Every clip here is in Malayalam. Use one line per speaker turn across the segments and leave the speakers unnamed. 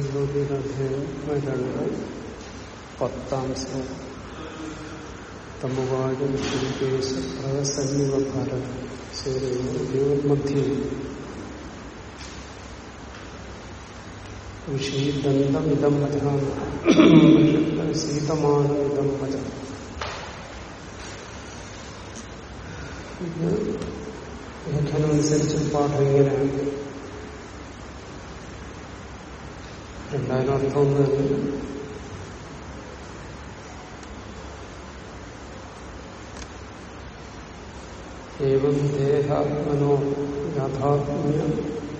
അധ്യായം രണ്ട് പത്താം ശ്ലോകം തമുവാചം ശ്രീകേശ പ്രസന്നിവ ഭാരത ശരീരമധ്യേ വിഷീദന്തമിതം വച ശീതമാനമിതം വച ഇത് വ്യാഖ്യാനമനുസരിച്ച് പാഠം ഇങ്ങനെയാണ് അർത്ഥം ഒന്ന് തന്നെ ഏവം ദേഹാത്മനോ യാഥാത്മ്യ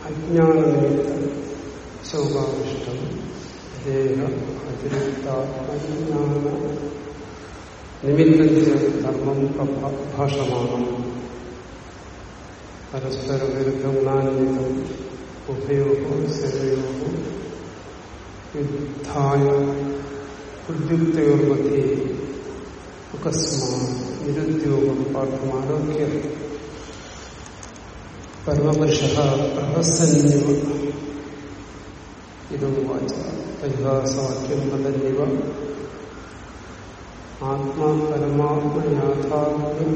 അജ്ഞാനനിമിത്ത ശോകാവിഷ്ടം ദേഹ അതിരിക്താത്മജ്ഞാന നിമിത്തത്തിന് ധർമ്മം ഭാഷമാണ്. പരസ്പര വിരുദ്ധ ഗുണാനിമിത്തം ഉഭയോഗോ സേവയോഗോ യുദ്ധായ ഉദ്യുക്തയോർമധ്യേ അകസ്മാ നിരുദ്യോഗം പാഠമാരോഗ്യ. പരമപുരുഷ പ്രഹസന്നിവ ഇതുവാച പരിഹാസവാക്യം വദന്നിവ ആത്മാ പരമാത്മയാഥാർത്ഥ്യം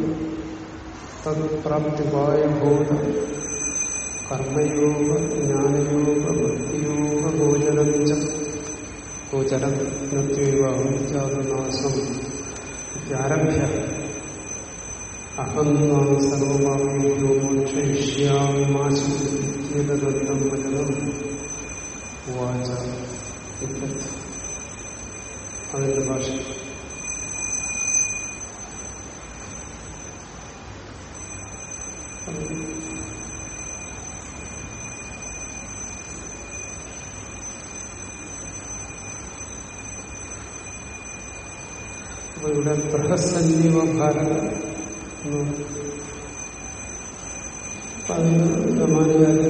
തത്പ്രാപ്തിപായ ബോധ. കർമ്മയോഗ ജ്ഞാനയോഗ ഭക്തിയോഗ ഗോചരം ഗോചരം നത്വൈവാഹം ആരംഭ്യ അഹം നാം സർവമാമേയോ മോക്ഷയിഷ്യാമാശിതദത്തം വചനം. വാച. അതിന്റെ ഭാഷ അപ്പൊ ഇവിടെ ബൃഹസഞ്ജീവ ഭാരത അതിന് സമാനകാര്യ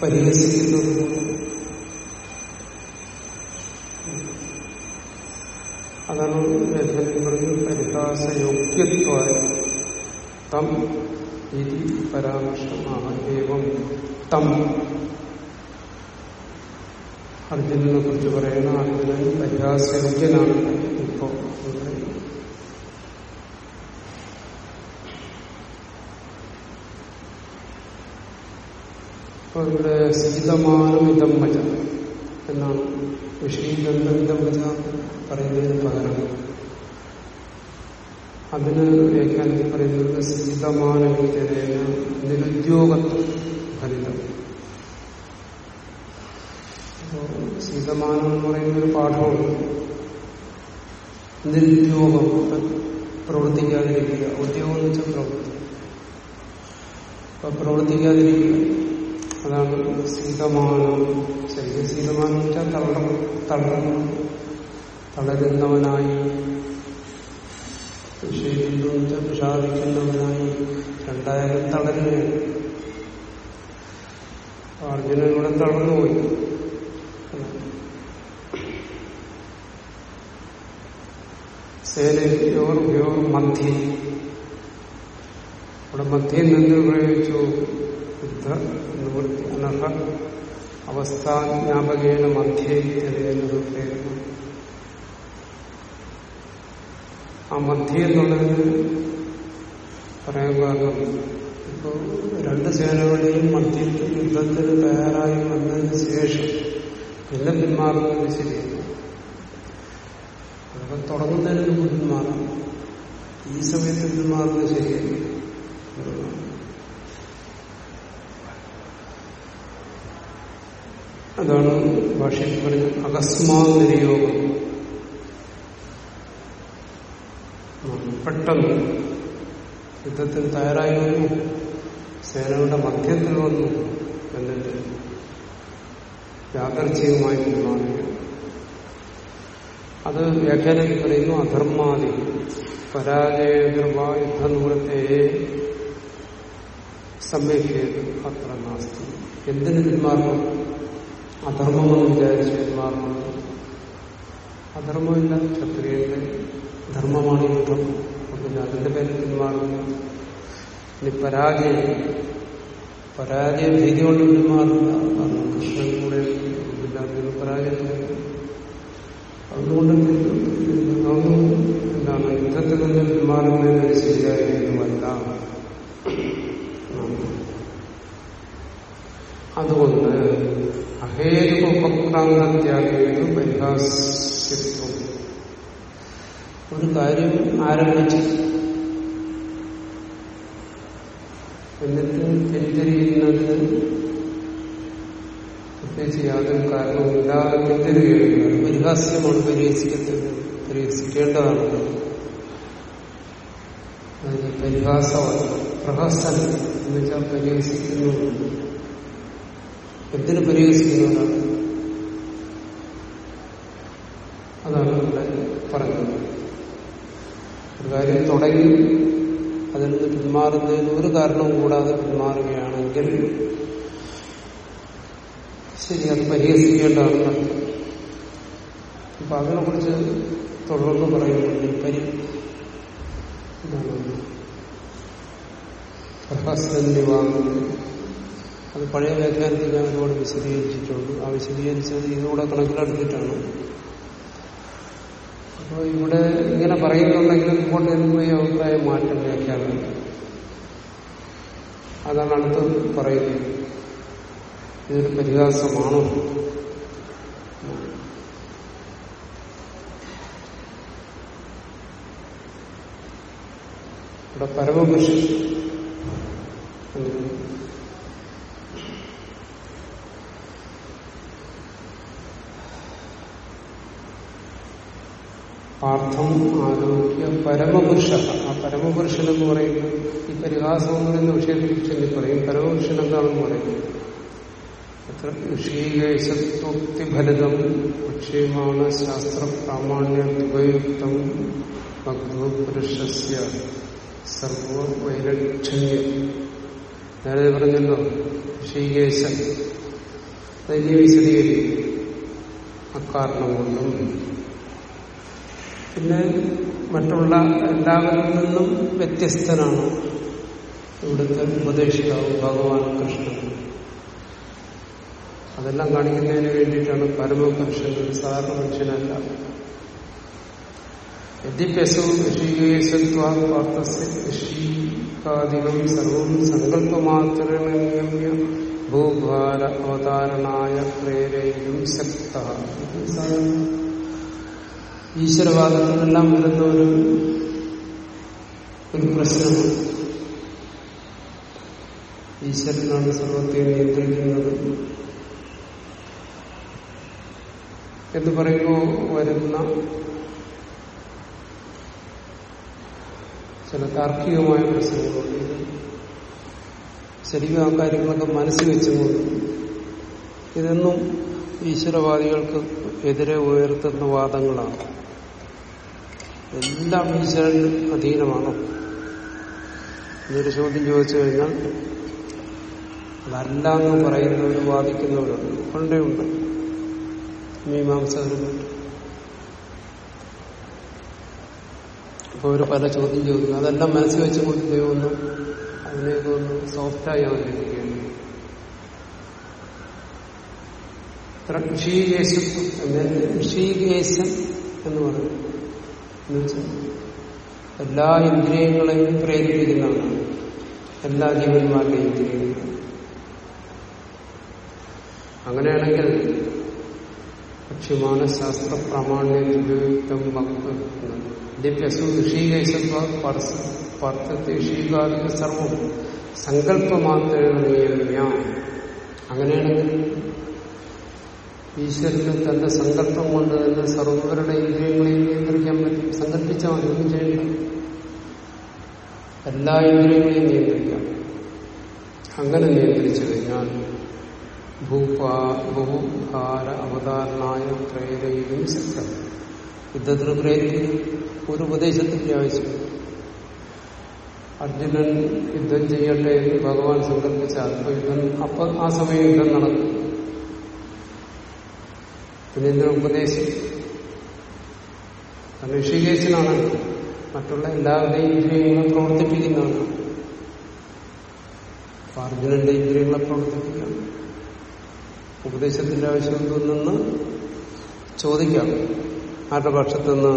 പരിഹസിക്കുന്നത് അതാണ് ലേഖനത്തിൽ പറഞ്ഞത് പരിഹാസയോഗ്യത്വായ തം ഇതി പരാമർശമാണ് ഏവം തം. അർജുനനെ കുറിച്ച് പറയുന്ന അർജുനൻ പരിഹാസയോഗ്യനാണ്. അപ്പൊ ഇവിടെ ഇതം എന്നാണ് വിഷീകരണം ഇതം മജ പറയുന്നതിന് പകരം. അതിന് വ്യാഖ്യാനത്തിൽ പറയുന്നത് സീതമാനവിദ്യതേന നിരുദ്യോഗത്വം ഫലിതം. സീതമാനം എന്ന് പറയുന്ന ഒരു പാഠമാണ് നിരുദ്യോഗം പ്രവർത്തിക്കാതിരിക്കുക. ഉദ്യോഗം എന്ന് വെച്ചാൽ പ്രവൃത്തി അപ്പൊ പ്രവർത്തിക്കാതിരിക്കുക. അതാണ് സീതമാനം. ശരി സീതമാനം വെച്ചാൽ തളർ തളർന്നു. തളരുന്നവനായി. വിഷയിക്കുന്നു വെച്ചാൽ വിഷാദിക്കുന്നവനായി രണ്ടായാലും തളരുകയാണ്. അർജുനൻ ഇവിടെ തളർന്നുപോയി. സേനയോർ യോർ മധ്യ അവിടെ മധ്യയിൽ നിന്ന് ഉപയോഗിച്ചു. യുദ്ധ നിവൃത്തി അനർഹ അവസ്ഥാജ്ഞാപകേന മധ്യേ എന്നത് പേരുന്നു. ആ മധ്യ എന്നുള്ളതിന് പറയാൻ കാരണം ഇപ്പോൾ രണ്ട് സേനകളുടെയും മധ്യത്തിൽ യുദ്ധത്തിന് തയ്യാറായി വന്നതിന് ശേഷം പിന്നെ പിന്മാറുന്നത് ശരിയല്ല. അതൊക്കെ തുടങ്ങുന്നതിന് മുമ്പ് പിന്മാറാം ഈ സമയത്ത് ഇത് മാറുന്നത് ശരിയല്ല അതാണ് ഭാഷയിൽ പറഞ്ഞ അകസ്മാ നിരയോഗം പെട്ടെന്ന് യുദ്ധത്തിൽ തയ്യാറായി വന്നു. സേനകളുടെ മധ്യത്തിൽ വന്നു. എന്നിട്ട് യാദർച്ഛികമായി തീരുമാനിക്കും അത് വ്യാഖ്യാനത്തിൽ പറയുന്നു അധർമാതി പരാജയകൃപ യുദ്ധനിവൃത്തെ സമ്യക്കിയത് അത്ര നാസ്തി. എന്തിനു പിന്മാറണം? അധർമ്മമെന്ന് വിചാരിച്ച് പിന്മാറണം. അധർമ്മമില്ല ക്ഷത്രിയന്റെ ധർമ്മമാണ് യുദ്ധം. പിന്നെ അതിന്റെ പേരിൽ പിന്മാറുന്നു. ഇനി പരാജയം. പരാജയ ഭീതി കൊണ്ട് പിന്മാറില്ല കൃഷ്ണൻ കൂടെ എല്ലാത്തിനും പരാജയത്തില്ല അതുകൊണ്ട് അതൊന്നും എന്താണ് യുദ്ധത്തിൽ നിന്ന് പിന്മാറുന്നതിന് ശരിയായ രീതിയുമല്ല അതുകൊണ്ട് അഹേതുക ഉപക്രാന്തത്യാഗേതു പരിഹാസ്യത്വം ഒരു കാര്യം ആരംഭിച്ചു എന്നിട്ട് പിന്തിരിയുന്നതിന് പ്രത്യേകിച്ച് യാതൊരു കാരണവുമില്ലാതെ പിന്തിരിയുകയാണ് അത് പരിഹാസ്യമാണ് പരിഹസിക്കത്തില്ല പരിഹസിക്കേണ്ടതാണ്. പരിഹാസമാണ്. പ്രഹസനം എന്ന് വെച്ചാൽ പരിഹസിക്കുന്നു. എന്തിനു പരിഹസിക്കുന്നതാണ്? അതാണ് ഇവിടെ പറഞ്ഞത് ഒരു കാര്യം തുടങ്ങി അതിൽ നിന്ന് പിന്മാറുന്നതിന് ഒരു കാരണവും കൂടാതെ പിന്മാറുകയാണെങ്കിൽ ശരി അത് പരിഹസിക്കേണ്ടതാണ്. അപ്പൊ അതിനെ കുറിച്ച് തുടർന്ന് പറയുന്നുണ്ട് പരി അത് പഴയ വ്യാഖ്യാനത്തിൽ ഞാൻ ഒരുപാട് വിശദീകരിച്ചിട്ടുണ്ട്. ആ വിശദീകരിച്ചത് ഇതുകൂടെ കണക്കിലെടുത്തിട്ടാണ്. അപ്പോൾ ഇവിടെ ഇങ്ങനെ പറയുന്നുണ്ടെങ്കിൽ ഇങ്ങോട്ട് വരുമ്പോൾ ഈ അഭിപ്രായം മാറ്റം വ്യാഖ്യാനം? അതാണ് അടുത്ത് പറയുന്നത്. ഇതൊരു പരിഹാസമാണോ? ഇവിടെ പരമപുരുഷൻ. പാർത്ഥം ആരോഗ്യ പരമപുരുഷ. ആ പരമപുരുഷൻ എന്ന് പറയുന്നത് ഈ പരിഹാസം എന്ന് പറയുന്ന വിഷയത്തെ പറയും. പരമപുരുഷൻ എന്താണെന്ന് പറയുന്നത്? അത്ര ഋഷീകേശത്വക്തിഫലിതം ലക്ഷ്യമാണ് ശാസ്ത്ര പ്രാമാണ്യം ഉപയുക്തം ഭക്തോ പുരുഷസ്യ സർവ വൈലക്ഷണ്യം നേരത്തെ പറഞ്ഞല്ലോ ഋഷീകേശൻ അതിനെ വിശദീകരിക്കും അക്കാരണം കൊണ്ടും. പിന്നെ മറ്റുള്ള എല്ലാവരിൽ നിന്നും വ്യത്യസ്തനാണ് ഇവിടുത്തെ ഉപദേഷ്ടാവ് ഭഗവാൻ കൃഷ്ണൻ. അതെല്ലാം കാണിക്കുന്നതിന് വേണ്ടിയിട്ടാണ് പരമപുരുഷൻ ഒരു സാധാരണ മനുഷ്യനല്ല. യദ്യപ്യസോ ഋഷികേശത്വാർത്ഥസികാദികം സർവം സങ്കല്പമാത്രണ്യ ഭൂഭാര അവതാരണായ പ്രേരയിലും ശക്ത ഈശ്വരവാദത്തിനെല്ലാം വരുന്ന ഒരു ഒരു പ്രശ്നമാണ്. ഈശ്വരനാണ് സർവത്തെ നിയന്ത്രിക്കുന്നത്. എന്ന് പറയുമ്പോൾ വരുന്ന ചില താർക്കികമായ പ്രശ്നങ്ങളുണ്ട്. ശരിക്കും ആ കാര്യങ്ങളൊക്കെ മനസ്സിൽ വെച്ചുകൊണ്ട് ഇതൊന്നും ഈശ്വരവാദികൾക്ക് എതിരെ ഉയർത്തുന്ന വാദങ്ങളാണ്. എല്ലാം ഈശ്വരന് അധീനമാണോ? എന്നൊരു ചോദ്യം ചോദിച്ചു കഴിഞ്ഞാൽ അതല്ല എന്ന് പറയുന്നവർ വാദിക്കുന്നവരുണ്ട്. പണ്ടേ ഉണ്ട് മീമാംസകരുമുണ്ട് അപ്പോൾ അവർ പല ചോദ്യം ചോദിക്കും. അതെല്ലാം മനസ്സിൽ വെച്ച് ദൈവമൊന്നും അതിനെയൊക്കെ ഒന്ന് സോഫ്റ്റായി അവതരിപ്പിക്കുകയാണ്. ഇത്ര എന്നതിന് ഋഷികേശൻ എന്ന് പറയും. എല്ലാ ഇന്ദ്രിയങ്ങളെയും പ്രേരിപ്പിക്കുന്നതാണ്. എല്ലാ ജീവന്മാരുടെയും ഇന്ദ്രിയങ്ങളും അങ്ങനെയാണെങ്കിൽ ലക്ഷ്യമാണ് ശാസ്ത്ര പ്രാമാണ്യം ഉപയുക്തം ഭക്ത ദിവ്യസു ഋഷികേശത്വ പാർത്ഥത്തെ ഋഷികാദിക സർവം സങ്കല്പമാത്രേണ നിയമ്യ അങ്ങനെയാണെങ്കിൽ ഈശ്വരന് തന്റെ സങ്കല്പം കൊണ്ട് തന്നെ സർവരുടെ ഇന്ദ്രിയങ്ങളെയും നിയന്ത്രിക്കാൻ പറ്റും സങ്കല്പിച്ചാൽ മതി ഒന്നും ചെയ്യണ്ട എല്ലാ ഇന്ദ്രിയങ്ങളെയും നിയന്ത്രിക്കാം അങ്ങനെ നിയന്ത്രിച്ചു കഴിഞ്ഞാൽ ഭൂപാ ബഹുഭാര അവതാരണായ പ്രേരയിലും ശക്തം യുദ്ധത്തിന് പ്രേരിക്കും ഒരു ഉപദേശത്തിന്റെ ആവശ്യം അർജുനൻ യുദ്ധം ചെയ്യട്ടെ എന്ന് ഭഗവാൻ സങ്കല്പിച്ച അപ്പൊ യുദ്ധം അപ്പൊ ആ സമയം യുദ്ധം നടക്കും പിന്നെ എന്തിനാ ഉപദേശം ഋഷികേശനാണ്. മറ്റുള്ള എല്ലാവരുടെയും ഇന്ദ്രിയങ്ങളും പ്രവർത്തിപ്പിക്കുന്നതാണ് അപ്പൊ അർജുനന്റെ ഇന്ദ്രിയങ്ങളെ പ്രവർത്തിപ്പിക്കാം ഉപദേശത്തിന്റെ ആവശ്യം എന്തോന്നെന്ന് ചോദിക്കാം. ആരുടെ പക്ഷത്തു നിന്ന്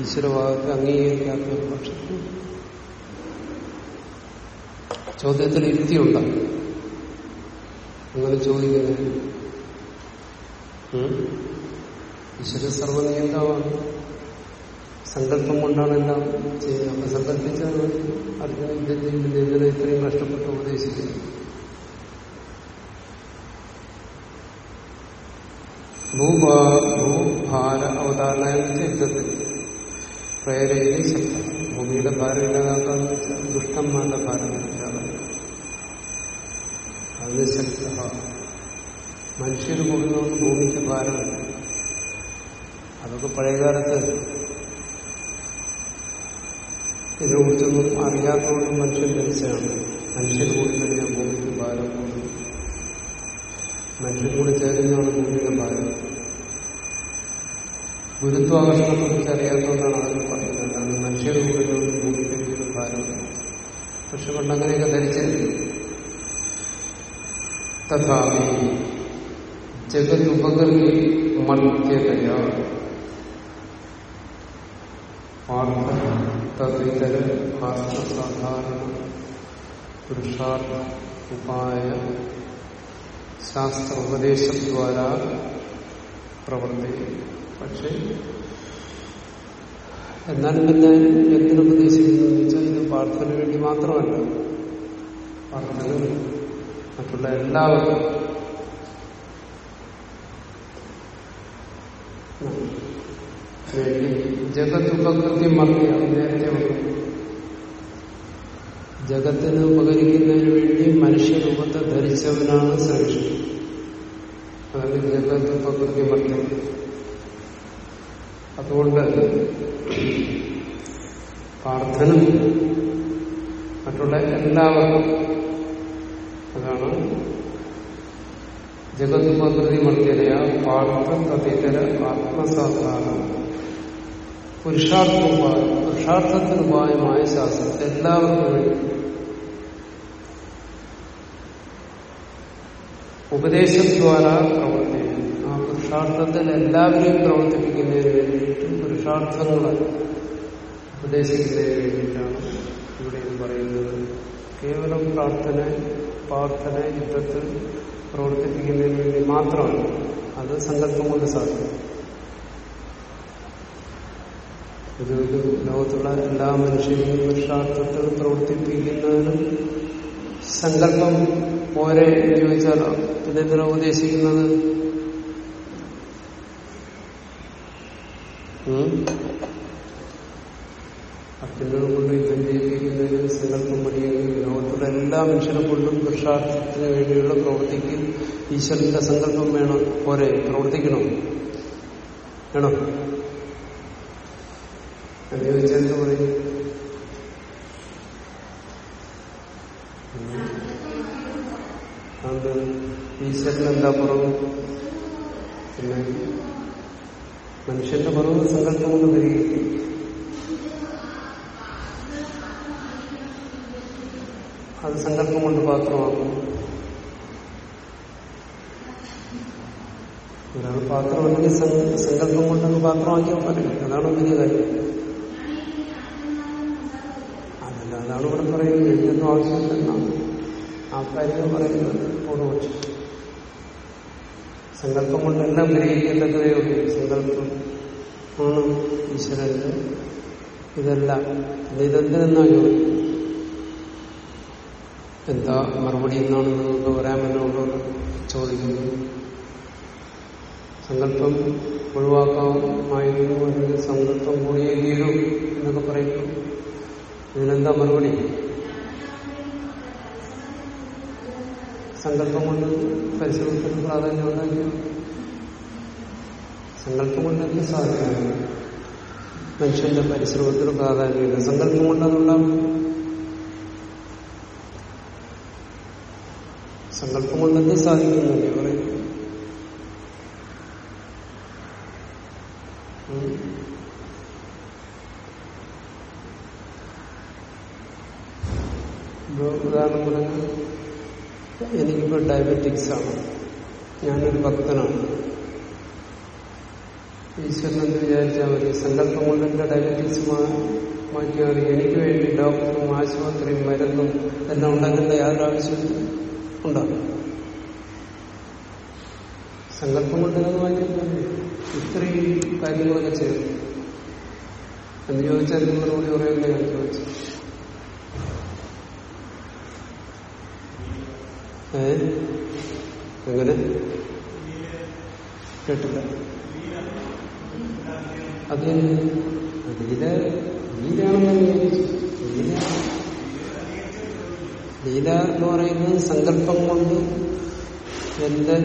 ഈശ്വരഭാഗത്തെ അംഗീകരിക്കാത്ത പക്ഷത്ത്? ചോദ്യത്തിൽ യുക്തിയുണ്ട് അങ്ങനെ ചോദിക്കുന്നത് ഈശ്വര സർവനിയന്താവാണ് സങ്കല്പം കൊണ്ടാണ് എല്ലാം ചെയ്യുന്നത്. അപ്പൊ സങ്കല്പിച്ചാൽ അർജുന എന്തിനെ ഇത്രയും കഷ്ടപ്പെട്ട് ഭൂഭാര അവതാരണ യുദ്ധത്തിൽ. പ്രേരയിൽ ശക്ത. ഭൂമിയുടെ ഭാരം ഇല്ലാതാക്കാന്ന് വെച്ചാൽ ദുഷ്ടന്മാരുടെ ഭാരം ഇല്ലാതാക്കുക അത് ശക്ത. മനുഷ്യർ കൂടുന്നതുകൊണ്ട് ഭൂമിക്ക് ഭാരമില്ല അതൊക്കെ പഴയകാലത്ത് ഇതിനെക്കുറിച്ചൊന്നും അറിയാത്തതുകൊണ്ട് മനുഷ്യൻ ധരിച്ചാണ് മനുഷ്യർ കൂടി കഴിഞ്ഞാൽ ഭൂമിക്ക് ഭാരം. കൂടും മനുഷ്യൻ കൂടി ചേരുന്നതാണ് ഭൂമിയുടെ ഭാരം. ഗുരുത്വാകർഷണത്തെ കുറിച്ച് അറിയാത്തതുകൊണ്ടാണ് അതിന് പറയുന്നത്. അത് മനുഷ്യർ കൂടി ഭൂമിക്ക് ഒരിക്കലും ഭാരം പക്ഷെ പണ്ടങ്ങനെയൊക്കെ ധരിച്ചിരുന്നു. തഥാപി ജഗതുപകൃതി മർത്യതയ തദ്വിതര ആത്മസാധാരണ പുരുഷാർത്ഥ ഉപായ ശാസ്ത്ര ഉപദേശദ്വാര പ്രവർത്തി പക്ഷെ എന്നാലും പിന്നെ എന്തിനുപദേശിക്കുന്നു വെച്ചാൽ ഇത് പാർത്ഥന് വേണ്ടി മാത്രമല്ല. പാർത്ഥന് മറ്റുള്ള എല്ലാവർക്കും. വേണ്ടി ജഗത് ഉപകൃത്യം മറിയ നേരത്തെ ജഗത്തിന് ഉപകരിക്കുന്നതിന് വേണ്ടി മനുഷ്യരൂപത്തെ ധരിച്ചവനാണ് ശ്രമിച്ചത് അതായത് ജഗത് ഉപകൃത്യം മറിയം അതുകൊണ്ട് പാർത്ഥനും മറ്റുള്ള എല്ലാവർക്കും അതാണ് ജഗതുപകൃതി മധ്യതയ പാർത്ഥ തതിതര ആത്മസാധാരണ പുരുഷാർത്ഥോപായം പുരുഷാർത്ഥത്തിനുപായമായ ശാസ്ത്രത്തെ എല്ലാവർക്കും വേണ്ടി. ഉപദേശദ്വാര പ്രവർത്തിക്കുന്നു ആ പുരുഷാർത്ഥത്തിൽ എല്ലാവരെയും പ്രവർത്തിപ്പിക്കുന്നതിന് വേണ്ടിയിട്ട് പുരുഷാർത്ഥങ്ങൾ ഉപദേശിക്കുന്നതിന് വേണ്ടിയിട്ടാണ് ഇവിടെ ഇത് പറയുന്നത്. കേവലം പ്രാർത്ഥന പ്രാർത്ഥന യുദ്ധത്തിൽ പ്രവർത്തിപ്പിക്കുന്നതിന് വേണ്ടി മാത്രമാണ് അത് സങ്കല്പം കൊണ്ട് സാധിക്കും. ഇത് ലോകത്തുള്ള എല്ലാ മനുഷ്യരെയും പുരുഷാർത്ഥത്തിൽ പ്രവർത്തിപ്പിക്കുന്നതിന് സങ്കല്പം പോരെ എന്ന് ചോദിച്ചാലോ പിന്നെ ഉപദേശിക്കുന്നത്? അത്യുന്നത് കൊണ്ട് യുദ്ധം ചെയ്യിപ്പിക്കുന്നതിന് സങ്കല്പം പഠിക്കുകയും ലോകത്തുള്ള എല്ലാ മനുഷ്യരെ കൊണ്ടും പുരുഷാർത്ഥത്തിന് വേണ്ടിയുള്ള പ്രവൃത്തിക്ക് ഈശ്വരന്റെ സങ്കല്പം വേണം. പോരെ പ്രവർത്തിക്കണം. വേണം? എന്ത് പറയും? അത് ഈശ്വരൻ എന്താ കുറവ് പിന്നെ? മനുഷ്യന്റെ കുറവ് സങ്കല്പം കൊണ്ട് പരിഹരിക്കും അത് സങ്കല്പം കൊണ്ട് പാത്രമാക്കും. ഒരാൾ പാത്രമല്ലെങ്കിൽ സങ്കല്പം കൊണ്ടങ്ങ് പാത്രമാക്കിയാൽ പറ്റില്ല അതാണ് വലിയ കാര്യം. അതല്ല അതാണ് ഇവിടെ പറയുന്നത്. എനിക്കൊന്നും ആവശ്യമില്ലെന്നാണ്. ആ കാര്യങ്ങൾ പറയുന്നത്. പൂർവപക്ഷം കൊണ്ട് എന്നെ ഗ്രഹിക്കത്തക്കതേ ഉള്ളൂ. സങ്കല്പം ആണ് ഈശ്വരന്റെ ഇതെല്ലാം. ഇതെന്തിനെന്നാ ചോദിക്കും? എന്താ മറുപടി എന്നാണ് നിങ്ങൾക്ക് പറയാമെന്നുള്ളത് ചോദിക്കുന്നത് സങ്കല്പം ഒഴിവാക്കാമായിരുന്നു അല്ലെങ്കിൽ സങ്കല്പം കൂടിയേ തീരൂ എന്നൊക്കെ പറയുന്നു. ഇതിനെന്താ മറുപടി? സങ്കല്പം കൊണ്ട് പരിശ്രമത്തിന് പ്രാധാന്യം ഉണ്ടെങ്കിൽ സങ്കല്പം കൊണ്ട് എന്ത് സാധിക്കുന്നു മനുഷ്യന്റെ പരിശ്രമത്തിന് പ്രാധാന്യമില്ല. സങ്കല്പം കൊണ്ട് അതുണ്ടാവും സങ്കല്പം കൊണ്ട് എന്ത് സാധിക്കുന്നില്ലേ പറയും ഉദാഹരണം പറഞ്ഞാൽ എനിക്കിപ്പോ ഡയബറ്റിക്സ് ആണ്. ഞാനൊരു ഭക്തനാണ്. ഈശ്വരൻ എന്ന് വിചാരിച്ചാൽ മതി. സങ്കല്പം കൊണ്ട് എന്റെ ഡയബറ്റിക്സ് മാറ്റിയാൽ എനിക്ക് വേണ്ടി ഡോക്ടറും ആശുപത്രിയും മരുന്നും എല്ലാം ഉണ്ടാക്കേണ്ട യാതൊരു ആവശ്യവും ഉണ്ടാകും സങ്കല്പം കൊണ്ട് അത് മാറ്റിയാൽ ഇത്രയും കാര്യങ്ങളൊക്കെ ചെയ്തു. എന്ന് ചോദിച്ചാൽ അതിന് കൂടി പറയുന്നത് ഞാൻ ചോദിച്ചു ഏ എങ്ങനെ? കേട്ടില്ല. അത് ലീല ലീലയാണെന്ന് വിചാരിച്ചു ലീല ലീല എന്ന് പറയുന്നത് സങ്കല്പം കൊണ്ട് എന്റെ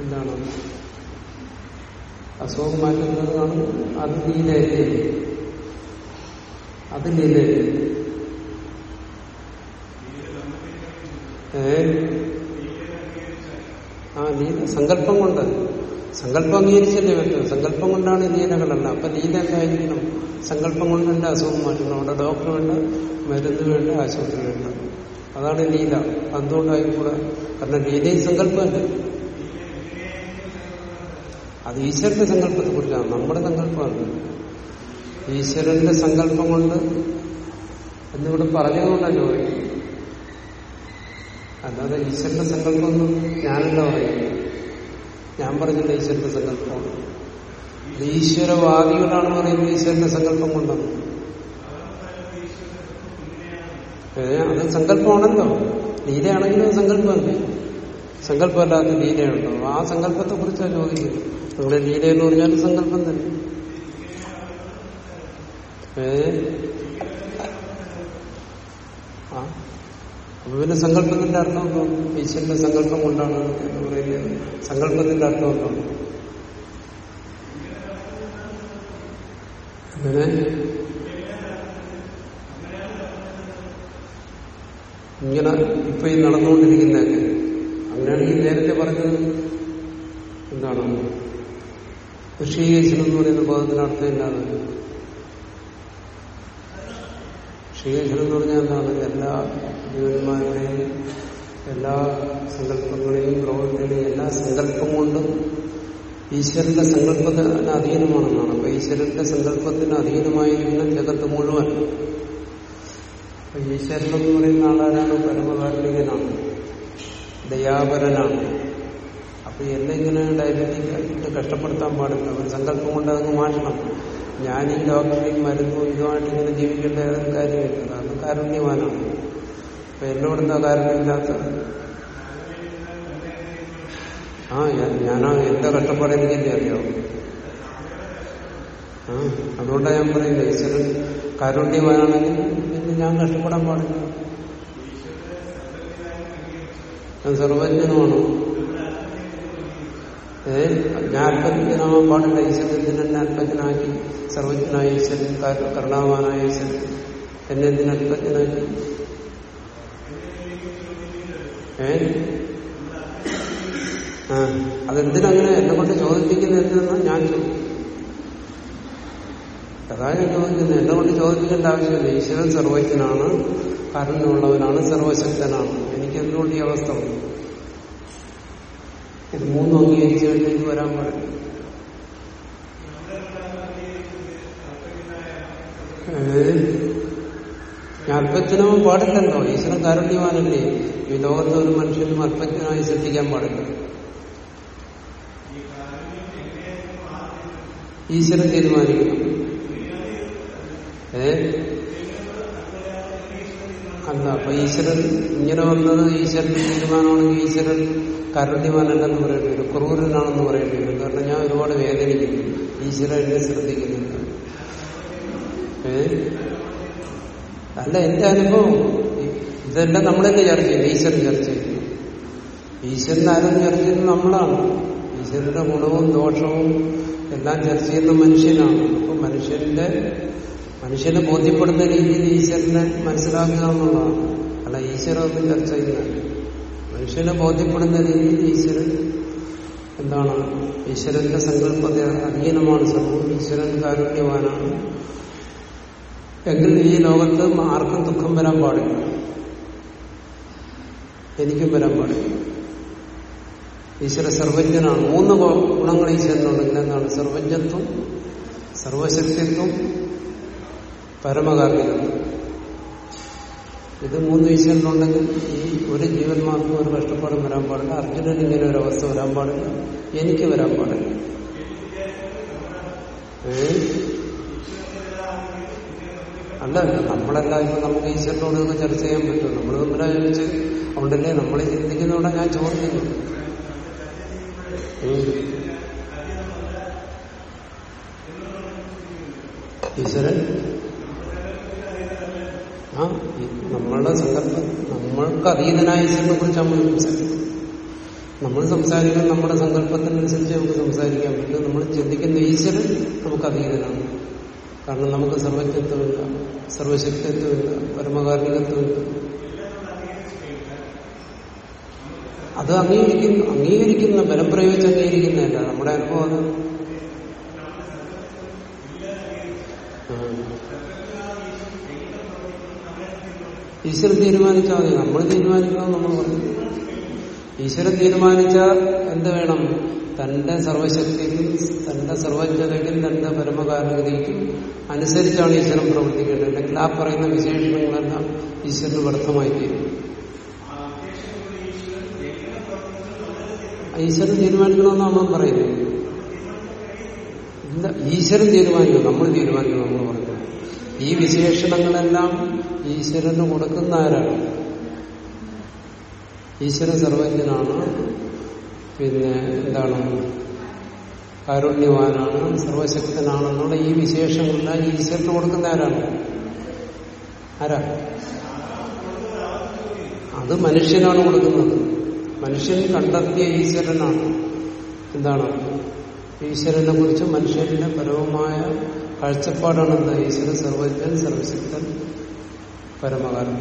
എന്താണ്? അസുഖം മാറ്റുന്നതാണ് അത് ലീലയല്ലേ അത് ലീലയല്ലേ ആ ലീല സങ്കല്പം കൊണ്ട്. സങ്കല്പം അംഗീകരിച്ചല്ലേ പറ്റും സങ്കല്പം കൊണ്ടാണ് ലീലകളല്ല. അപ്പൊ ലീല എന്തായിരിക്കണം? സങ്കല്പം കൊണ്ട് എന്റെ അസുഖം മാറ്റണം അവിടെ ഡോക്ടർ വേണ്ട മരുന്ന് വേണ്ട ആശുപത്രി വേണ്ട. അതാണ് ലീല. എന്തുകൊണ്ടായിക്കൂടെ കാരണം ലീലയും സങ്കല്പമല്ല. അത് ഈശ്വരന്റെ സങ്കല്പത്തെ കുറിച്ചാണ് നമ്മുടെ സങ്കല്പമല്ല. ഈശ്വരന്റെ സങ്കല്പം കൊണ്ട് എന്നിവിടെ പറഞ്ഞതുകൊണ്ടാണ് ചോദിക്കുന്നത്? അല്ലാതെ ഈശ്വരന്റെ സങ്കല്പമൊന്നും ഞാനല്ല പറയുന്നത്. ഞാൻ പറഞ്ഞില്ല ഈശ്വരന്റെ സങ്കല്പമാണ് ഈശ്വരവാദികളാണ് പറയുന്നത് ഈശ്വരന്റെ സങ്കല്പം കൊണ്ടാണ് അത് സങ്കല്പമാണല്ലോ. ലീലയാണെങ്കിലും സങ്കല്പമല്ലേ? സങ്കല്പമല്ലാത്ത ലീലയുണ്ടോ? ആ സങ്കല്പത്തെ കുറിച്ചാണ് ചോദിക്കുന്നത്. നിങ്ങളുടെ ലീല എന്ന് പറഞ്ഞാൽ സങ്കല്പം തന്നെ. ഏ? ആ? അപ്പൊ പിന്നെ സങ്കല്പത്തിന്റെ അർത്ഥം എന്തോ ഈശ്വരന്റെ സങ്കല്പം കൊണ്ടാണ് എന്ന് പറയുന്നത്. സങ്കല്പത്തിന്റെ അർത്ഥം എന്തോ അങ്ങനെ. ഇങ്ങനെ ഇപ്പൊ ഈ നടന്നുകൊണ്ടിരിക്കുന്ന അങ്ങനെയാണെങ്കിൽ നേരത്തെ പറഞ്ഞത്. എന്താണ്? ഋഷികേശൻ എന്ന് പറയുന്ന പദത്തിന് അർത്ഥമില്ലാതെ ഋഷികേശൻ എന്ന് പറഞ്ഞാൽ എന്താണ്? എല്ലാ ജീവന്മാരുടെയും എല്ലാ സങ്കല്പങ്ങളെയും പ്രവൃത്തികളെയും എല്ലാ സങ്കല്പം കൊണ്ടും ഈശ്വരന്റെ സങ്കല്പത്തിന് അധീനമാണെന്നാണ്. അപ്പൊ ഈശ്വരന്റെ സങ്കല്പത്തിന് അധീനമായിരിക്കുന്ന ജഗത്ത് മുഴുവൻ അപ്പൊ ഈശ്വരൻ എന്ന് പറയുന്ന ആളാരാണ്? പരമകാരുണികനാണ് ദയാപരനാണ്. അപ്പൊ എന്നെ ഇങ്ങനെ ഡയബറ്റിക്കായിട്ട് കഷ്ടപ്പെടുത്താൻ പാടില്ല. ഒരു സങ്കല്പം കൊണ്ട് അതങ്ങ് മാറ്റണം. ഞാൻ ഈ മരുന്നു ഇതുമായിട്ട് ഇങ്ങനെ ജീവിക്കേണ്ട ഏതൊരു കാര്യമില്ല കാരണം കാരുണ്യവാനാണ്. അപ്പൊ എന്നോട് എന്താ കാരുണ്യമില്ലാത്ത ആ ഞാനാ എന്റെ കഷ്ടപ്പാട് എനിക്കല്ലേ അറിയാം? ആ അതുകൊണ്ടാണ് ഞാൻ പറയുന്നത് ഈശ്വരൻ കാരുണ്യവാനാണെങ്കിൽ പിന്നെ ഞാൻ കഷ്ടപ്പെടാൻ പാടില്ല. സർവജ്ഞനുമാണോ. ഞാൻ പാടില്ല. ഈശ്വരൻ എന്നെ അല്പജ്ഞനാക്കി? സർവജ്ഞനായ ഈശ്വരൻ കരുണാവാനായ ഈശ്വരൻ എന്നെ എന്തിന് അല്പജ്ഞനാക്കി? ഏ? അതെന്തിനങ്ങനെ എന്നെ കൊണ്ട് ചോദിപ്പിക്കുന്നത് എന്തെന്നാ ഞാൻ ചോദിക്കും. അതാ ഞാൻ ചോദിക്കുന്നത് എന്നെ കൊണ്ട് ചോദിക്കേണ്ട ആവശ്യമില്ല. ഈശ്വരൻ സർവജ്ഞനാണ് കരുണുള്ളവനാണ് സർവശക്തനാണ്. എനിക്ക് എന്തുകൊണ്ട് ഈ അവസ്ഥ വന്നു? ഇത് മൂന്നും അംഗീകരിച്ചു കഴിഞ്ഞിട്ട് വരാൻ പാടില്ല. ഞാൻ അല്പജ്ഞനാവാൻ പാടില്ലല്ലോ. ഈശ്വരൻ കാരുണ്യവാനല്ലേ? ഈ ലോകത്ത് ഒരു മനുഷ്യനും അല്പജ്ഞനായി സൃഷ്ടിക്കാൻ പാടില്ല. ഈശ്വരൻ തീരുമാനിക്കണം ഏ? അല്ല അപ്പൊ ഈശ്വരൻ ഇങ്ങനെ വന്നത് ഈശ്വരന്റെ തീരുമാനമാണെങ്കിൽ ഈശ്വരൻ കരുതിമാനല്ലെന്ന് പറയേണ്ടി വരും. ക്രൂരനാണെന്ന് പറയേണ്ടി വരും. കാരണം ഞാൻ ഒരുപാട് വേദനിക്കുന്നു. ഈശ്വരൻ എന്നെ ശ്രദ്ധിക്കുന്നില്ല ഏ? അല്ല എന്റെ അനുഭവം ഇതെല്ലാം നമ്മളെന്നെ ചർച്ച ചെയ്യും ഈശ്വരൻ ചർച്ച ചെയ്യും ഈശ്വരൻ ആരും ചർച്ച ചെയ്യുന്നത് നമ്മളാണ്. ഈശ്വരന്റെ ഗുണവും ദോഷവും എല്ലാം ചർച്ച ചെയ്യുന്ന മനുഷ്യനാണ്. അപ്പൊ മനുഷ്യന്റെ മനുഷ്യനെ ബോധ്യപ്പെടുന്ന രീതിയിൽ ഈശ്വരനെ മനസ്സിലാക്കുക എന്നുള്ളതാണ്. അല്ല ഈശ്വരമൊന്നും ചർച്ച ചെയ്യുന്നത്. മനുഷ്യനെ ബോധ്യപ്പെടുന്ന രീതിയിൽ ഈശ്വരൻ എന്താണ്? ഈശ്വരന്റെ സങ്കല്പത്തെ അധീനമാണ് സർവം ഈശ്വരൻ കാരുണ്യവാനാണ്. എങ്കിൽ ഈ ലോകത്ത് ആർക്കും ദുഃഖം വരാൻ പാടില്ല. എനിക്കും വരാൻ പാടില്ല. ഈശ്വര സർവജ്ഞനാണ്. മൂന്ന് ഗുണങ്ങൾ ഈശ്വരനുണ്ടെങ്കിൽ എന്താണ് സർവജ്ഞത്വം സർവശക്തിത്വം പരമകാർമ്മികത്വം ഇത് മൂന്ന് വിഷയങ്ങളുണ്ടെങ്കിൽ ഈ ഒരു ജീവൻ മാത്രം ഒരു കഷ്ടപ്പാടും വരാൻ പാടില്ല. അർജുനൻ ഇങ്ങനെ ഒരു അവസ്ഥ വരാൻ പാടില്ല. എനിക്ക് വരാൻ പാടില്ല. അല്ല നമ്മളെല്ലാം ഇപ്പൊ നമുക്ക് ഈശ്വരനോട് ഇതൊക്കെ ചർച്ച ചെയ്യാൻ പറ്റും നമ്മൾ തമ്മിലാ ചോദിച്ച് അതുകൊണ്ടല്ലേ നമ്മൾ ചിന്തിക്കുന്നവിടെ ഞാൻ ചോദിക്കുന്നു. ഈശ്വരൻ? ആ നമ്മളുടെ സങ്കല്പം നമ്മൾക്ക് അതീതനായ ഈശ്വരനെ കുറിച്ച് നമ്മൾ സംസാരിക്കും. നമ്മൾ സംസാരിക്കുന്നത് നമ്മുടെ സങ്കല്പത്തിനനുസരിച്ച് നമുക്ക് സംസാരിക്കാൻ പറ്റും നമ്മൾ ചിന്തിക്കുന്ന ഈശ്വരൻ നമുക്ക് അതീതനാണ് കാരണം നമുക്ക് സർവജ്ഞത്വമില്ല സർവശക്തിത്വമില്ല പരമകാരികത്വമില്ല അത് അംഗീകരിക്കുന്നു അംഗീകരിക്കുന്ന ബലം പ്രയോഗിച്ച് അംഗീകരിക്കുന്നതല്ല. നമ്മുടെ അനുഭവം ഈശ്വരൻ തീരുമാനിച്ചാൽ മതി നമ്മൾ തീരുമാനിക്കണം നമ്മൾ പറയും ഈശ്വരൻ തീരുമാനിച്ചാൽ എന്ത് വേണം? തന്റെ സർവശക്തിക്കും തന്റെ സർവജ്ഞതയ്ക്കും തന്റെ പരമകാരണതയ്ക്കും അനുസരിച്ചാണ് ഈശ്വരൻ പ്രവർത്തിക്കേണ്ടത്. അല്ലെങ്കിൽ ആ പറയുന്ന വിശേഷണങ്ങളെല്ലാം ഈശ്വരന് വ്യർത്ഥമായി തീരും ഈശ്വരൻ തീരുമാനിക്കണമെന്ന് നമ്മൾ പറയുന്നത് ഇല്ല ഈശ്വരൻ തീരുമാനിക്കണം. നമ്മൾ തീരുമാനിക്കണം നമ്മൾ പറഞ്ഞു. ഈ വിശേഷണങ്ങളെല്ലാം ഈശ്വരന് കൊടുക്കുന്ന ആരാണ് ഈശ്വര സർവജ്ഞനാണ്. പിന്നെ എന്താണ്? കാരുണ്യവാനാണ് സർവശക്തനാണെന്നുള്ള ഈ വിശേഷങ്ങളെല്ലാം ഈശ്വരന് കൊടുക്കുന്ന ആരാണ് ആരാ? അത് മനുഷ്യനാണ് കൊടുക്കുന്നത്. മനുഷ്യൻ കണ്ടെത്തിയ ഈശ്വരനാണ്. എന്താണ്? ഈശ്വരനെ കുറിച്ച് മനുഷ്യന്റെ പരമമായ കാഴ്ചപ്പാടാണ് എന്താ ഈശ്വരൻ സർവജ്ഞൻ സർവശക്തൻ പരമകാരൻ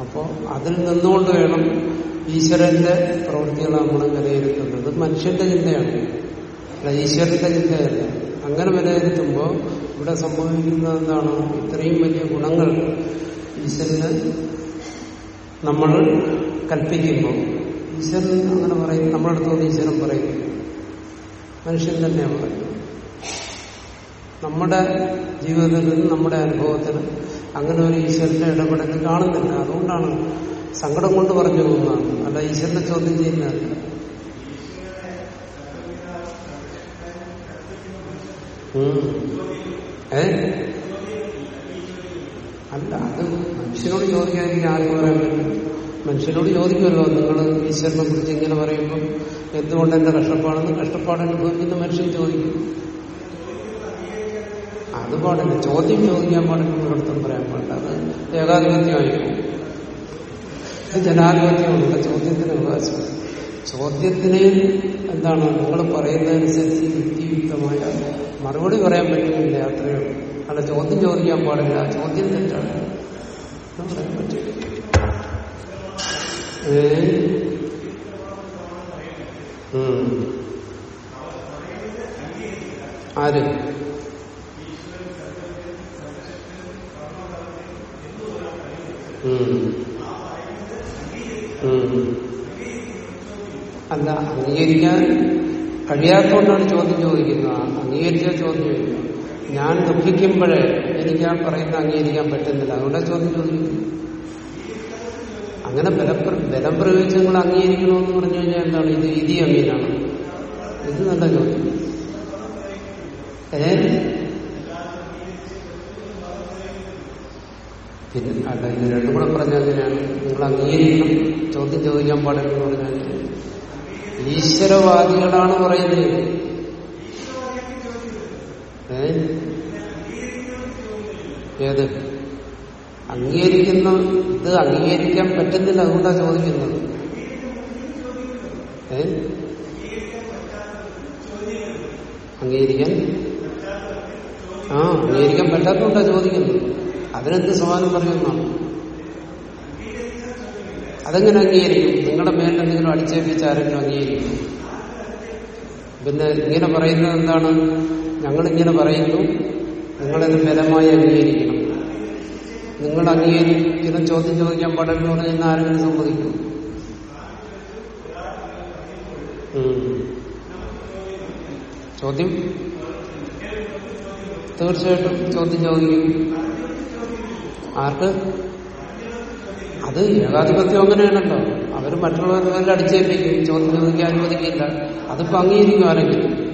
അപ്പോ അതിൽ നിന്നുകൊണ്ട് വേണം ഈശ്വരന്റെ പ്രവൃത്തികൾ നമ്മൾ വിലയിരുത്തേണ്ടത് മനുഷ്യന്റെ ചിന്തയാണ്. അല്ല ഈശ്വരന്റെ ചിന്തയല്ല. അങ്ങനെ വിലയിരുത്തുമ്പോൾ ഇവിടെ സംഭവിക്കുന്നത് എന്താണ്? ഇത്രയും വലിയ ഗുണങ്ങൾ ഈശ്വരന് നമ്മൾ കൽപ്പിക്കുമ്പോൾ ഈശ്വരൻ അങ്ങനെ പറയും. വന്ന് ഈശ്വരൻ പറയും. മനുഷ്യൻ തന്നെയാണ് പറയുന്നത്. നമ്മുടെ ജീവിതത്തിൽ നമ്മുടെ അനുഭവത്തിൽ അങ്ങനെ ഒരു ഈശ്വരന്റെ ഇടപെടൽ കാണുന്നില്ല. അതുകൊണ്ടാണ് സങ്കടം കൊണ്ട് പറഞ്ഞു പോകുന്നതാണ്. അല്ല ഈശ്വരനെ ചോദ്യം ചെയ്യുന്നതല്ല. ഏ? അല്ല അത് മനുഷ്യനോട് ചോദിക്കാതിരിക്കും ആരും പറയാൻ പറ്റും മനുഷ്യനോട് ചോദിക്കുമല്ലോ നിങ്ങൾ ഈശ്വരനെ കുറിച്ച് ഇങ്ങനെ പറയുമ്പോൾ എന്തുകൊണ്ട് എന്റെ കഷ്ടപ്പാടെന്ന്? കഷ്ടപ്പാട് അനുഭവിക്കുന്ന മനുഷ്യൻ ചോദിക്കും. അത് പാടില്ല. ചോദ്യം ചോദിക്കാൻ പാടില്ല ഒരിടത്തും പറയാൻ പാടില്ല. അത് ഏകാധിപത്യമായിരിക്കും. ഇത് ജനാധിപത്യമുള്ള ചോദ്യത്തിന് അവകാശം. ചോദ്യത്തിന് എന്താണ് നിങ്ങൾ പറയുന്നതനുസരിച്ച് യുക്തിയുക്തമായ മറുപടി പറയാൻ പറ്റുന്നില്ല അത്രയോ അല്ല ചോദ്യം ചോദിക്കാൻ പാടില്ല ചോദ്യം തെറ്റാണ്. പറയാൻ പറ്റില്ല. ആര്? അല്ല അംഗീകരിക്കാൻ കഴിയാത്തതുകൊണ്ടാണ് ചോദ്യം ചോദിക്കുന്നത്. അംഗീകരിച്ച ചോദ്യം ചോദിക്കുക ഞാൻ ദുഃഖിക്കുമ്പോഴേ എനിക്ക് ആ പറയുന്ന അംഗീകരിക്കാൻ പറ്റുന്നില്ല. അതുകൊണ്ടാണ് ചോദ്യം ചോദിക്കുന്നത്. അങ്ങനെ ബലം പ്രയോഗിച്ച് നിങ്ങൾ അംഗീകരിക്കണമെന്ന് പറഞ്ഞു കഴിഞ്ഞാൽ എന്താണ്? ഇത് ഇതി അമീനാണ്. ഇത് നല്ല ചോദ്യം. ഏ? പിന്നെ അല്ല ഇത് രണ്ടും കൂടെ പറഞ്ഞാൽ അങ്ങനെയാണ് നിങ്ങൾ അംഗീകരിക്കണം ചോദ്യം ചോദിക്കാൻ പാടില്ലെന്ന് പറഞ്ഞാൽ ഈശ്വരവാദികളാണ് പറയുന്നത് ഏത്? അംഗീകരിക്കുന്ന ഇത് അംഗീകരിക്കാൻ പറ്റുന്നില്ല. അതുകൊണ്ടാണ് ചോദിക്കുന്നത്. ഏ? അംഗീകരിക്കാൻ? ആ അംഗീകരിക്കാൻ പറ്റാത്തതുകൊണ്ടാണ് ചോദിക്കുന്നത്. അതിനെന്ത് സമാനം പറയുന്നതാണ് അതെങ്ങനെ അംഗീകരിക്കും? നിങ്ങളുടെ മേലിൽ എന്തെങ്കിലും അടിച്ചേൽപ്പിച്ച് ആരെങ്കിലും അംഗീകരിക്കും. പിന്നെ ഇങ്ങനെ പറയുന്നത് എന്താണ്? ഞങ്ങളിങ്ങനെ പറയുന്നു നിങ്ങളത് ബലമായി അംഗീകരിക്കണം. നിങ്ങൾ അംഗീകരിക്കുന്ന ചോദ്യം ചോദിക്കാൻ പാടില്ലെന്ന് പറഞ്ഞാൽ ആരെങ്കിലും സമ്മതിക്കും. ചോദ്യം? തീർച്ചയായിട്ടും ചോദ്യം ചോദിക്കും. ആർക്ക്? അത് ഏകാധിപത്യം അങ്ങനെയാണല്ലോ. അവർ മറ്റുള്ളവരുടെ പേരിൽ അടിച്ചേൽപ്പിക്കും. ചോദിക്കാൻ അനുവദിക്കില്ല. അതിപ്പോ അംഗീകരിക്കും ആരെങ്കിലും.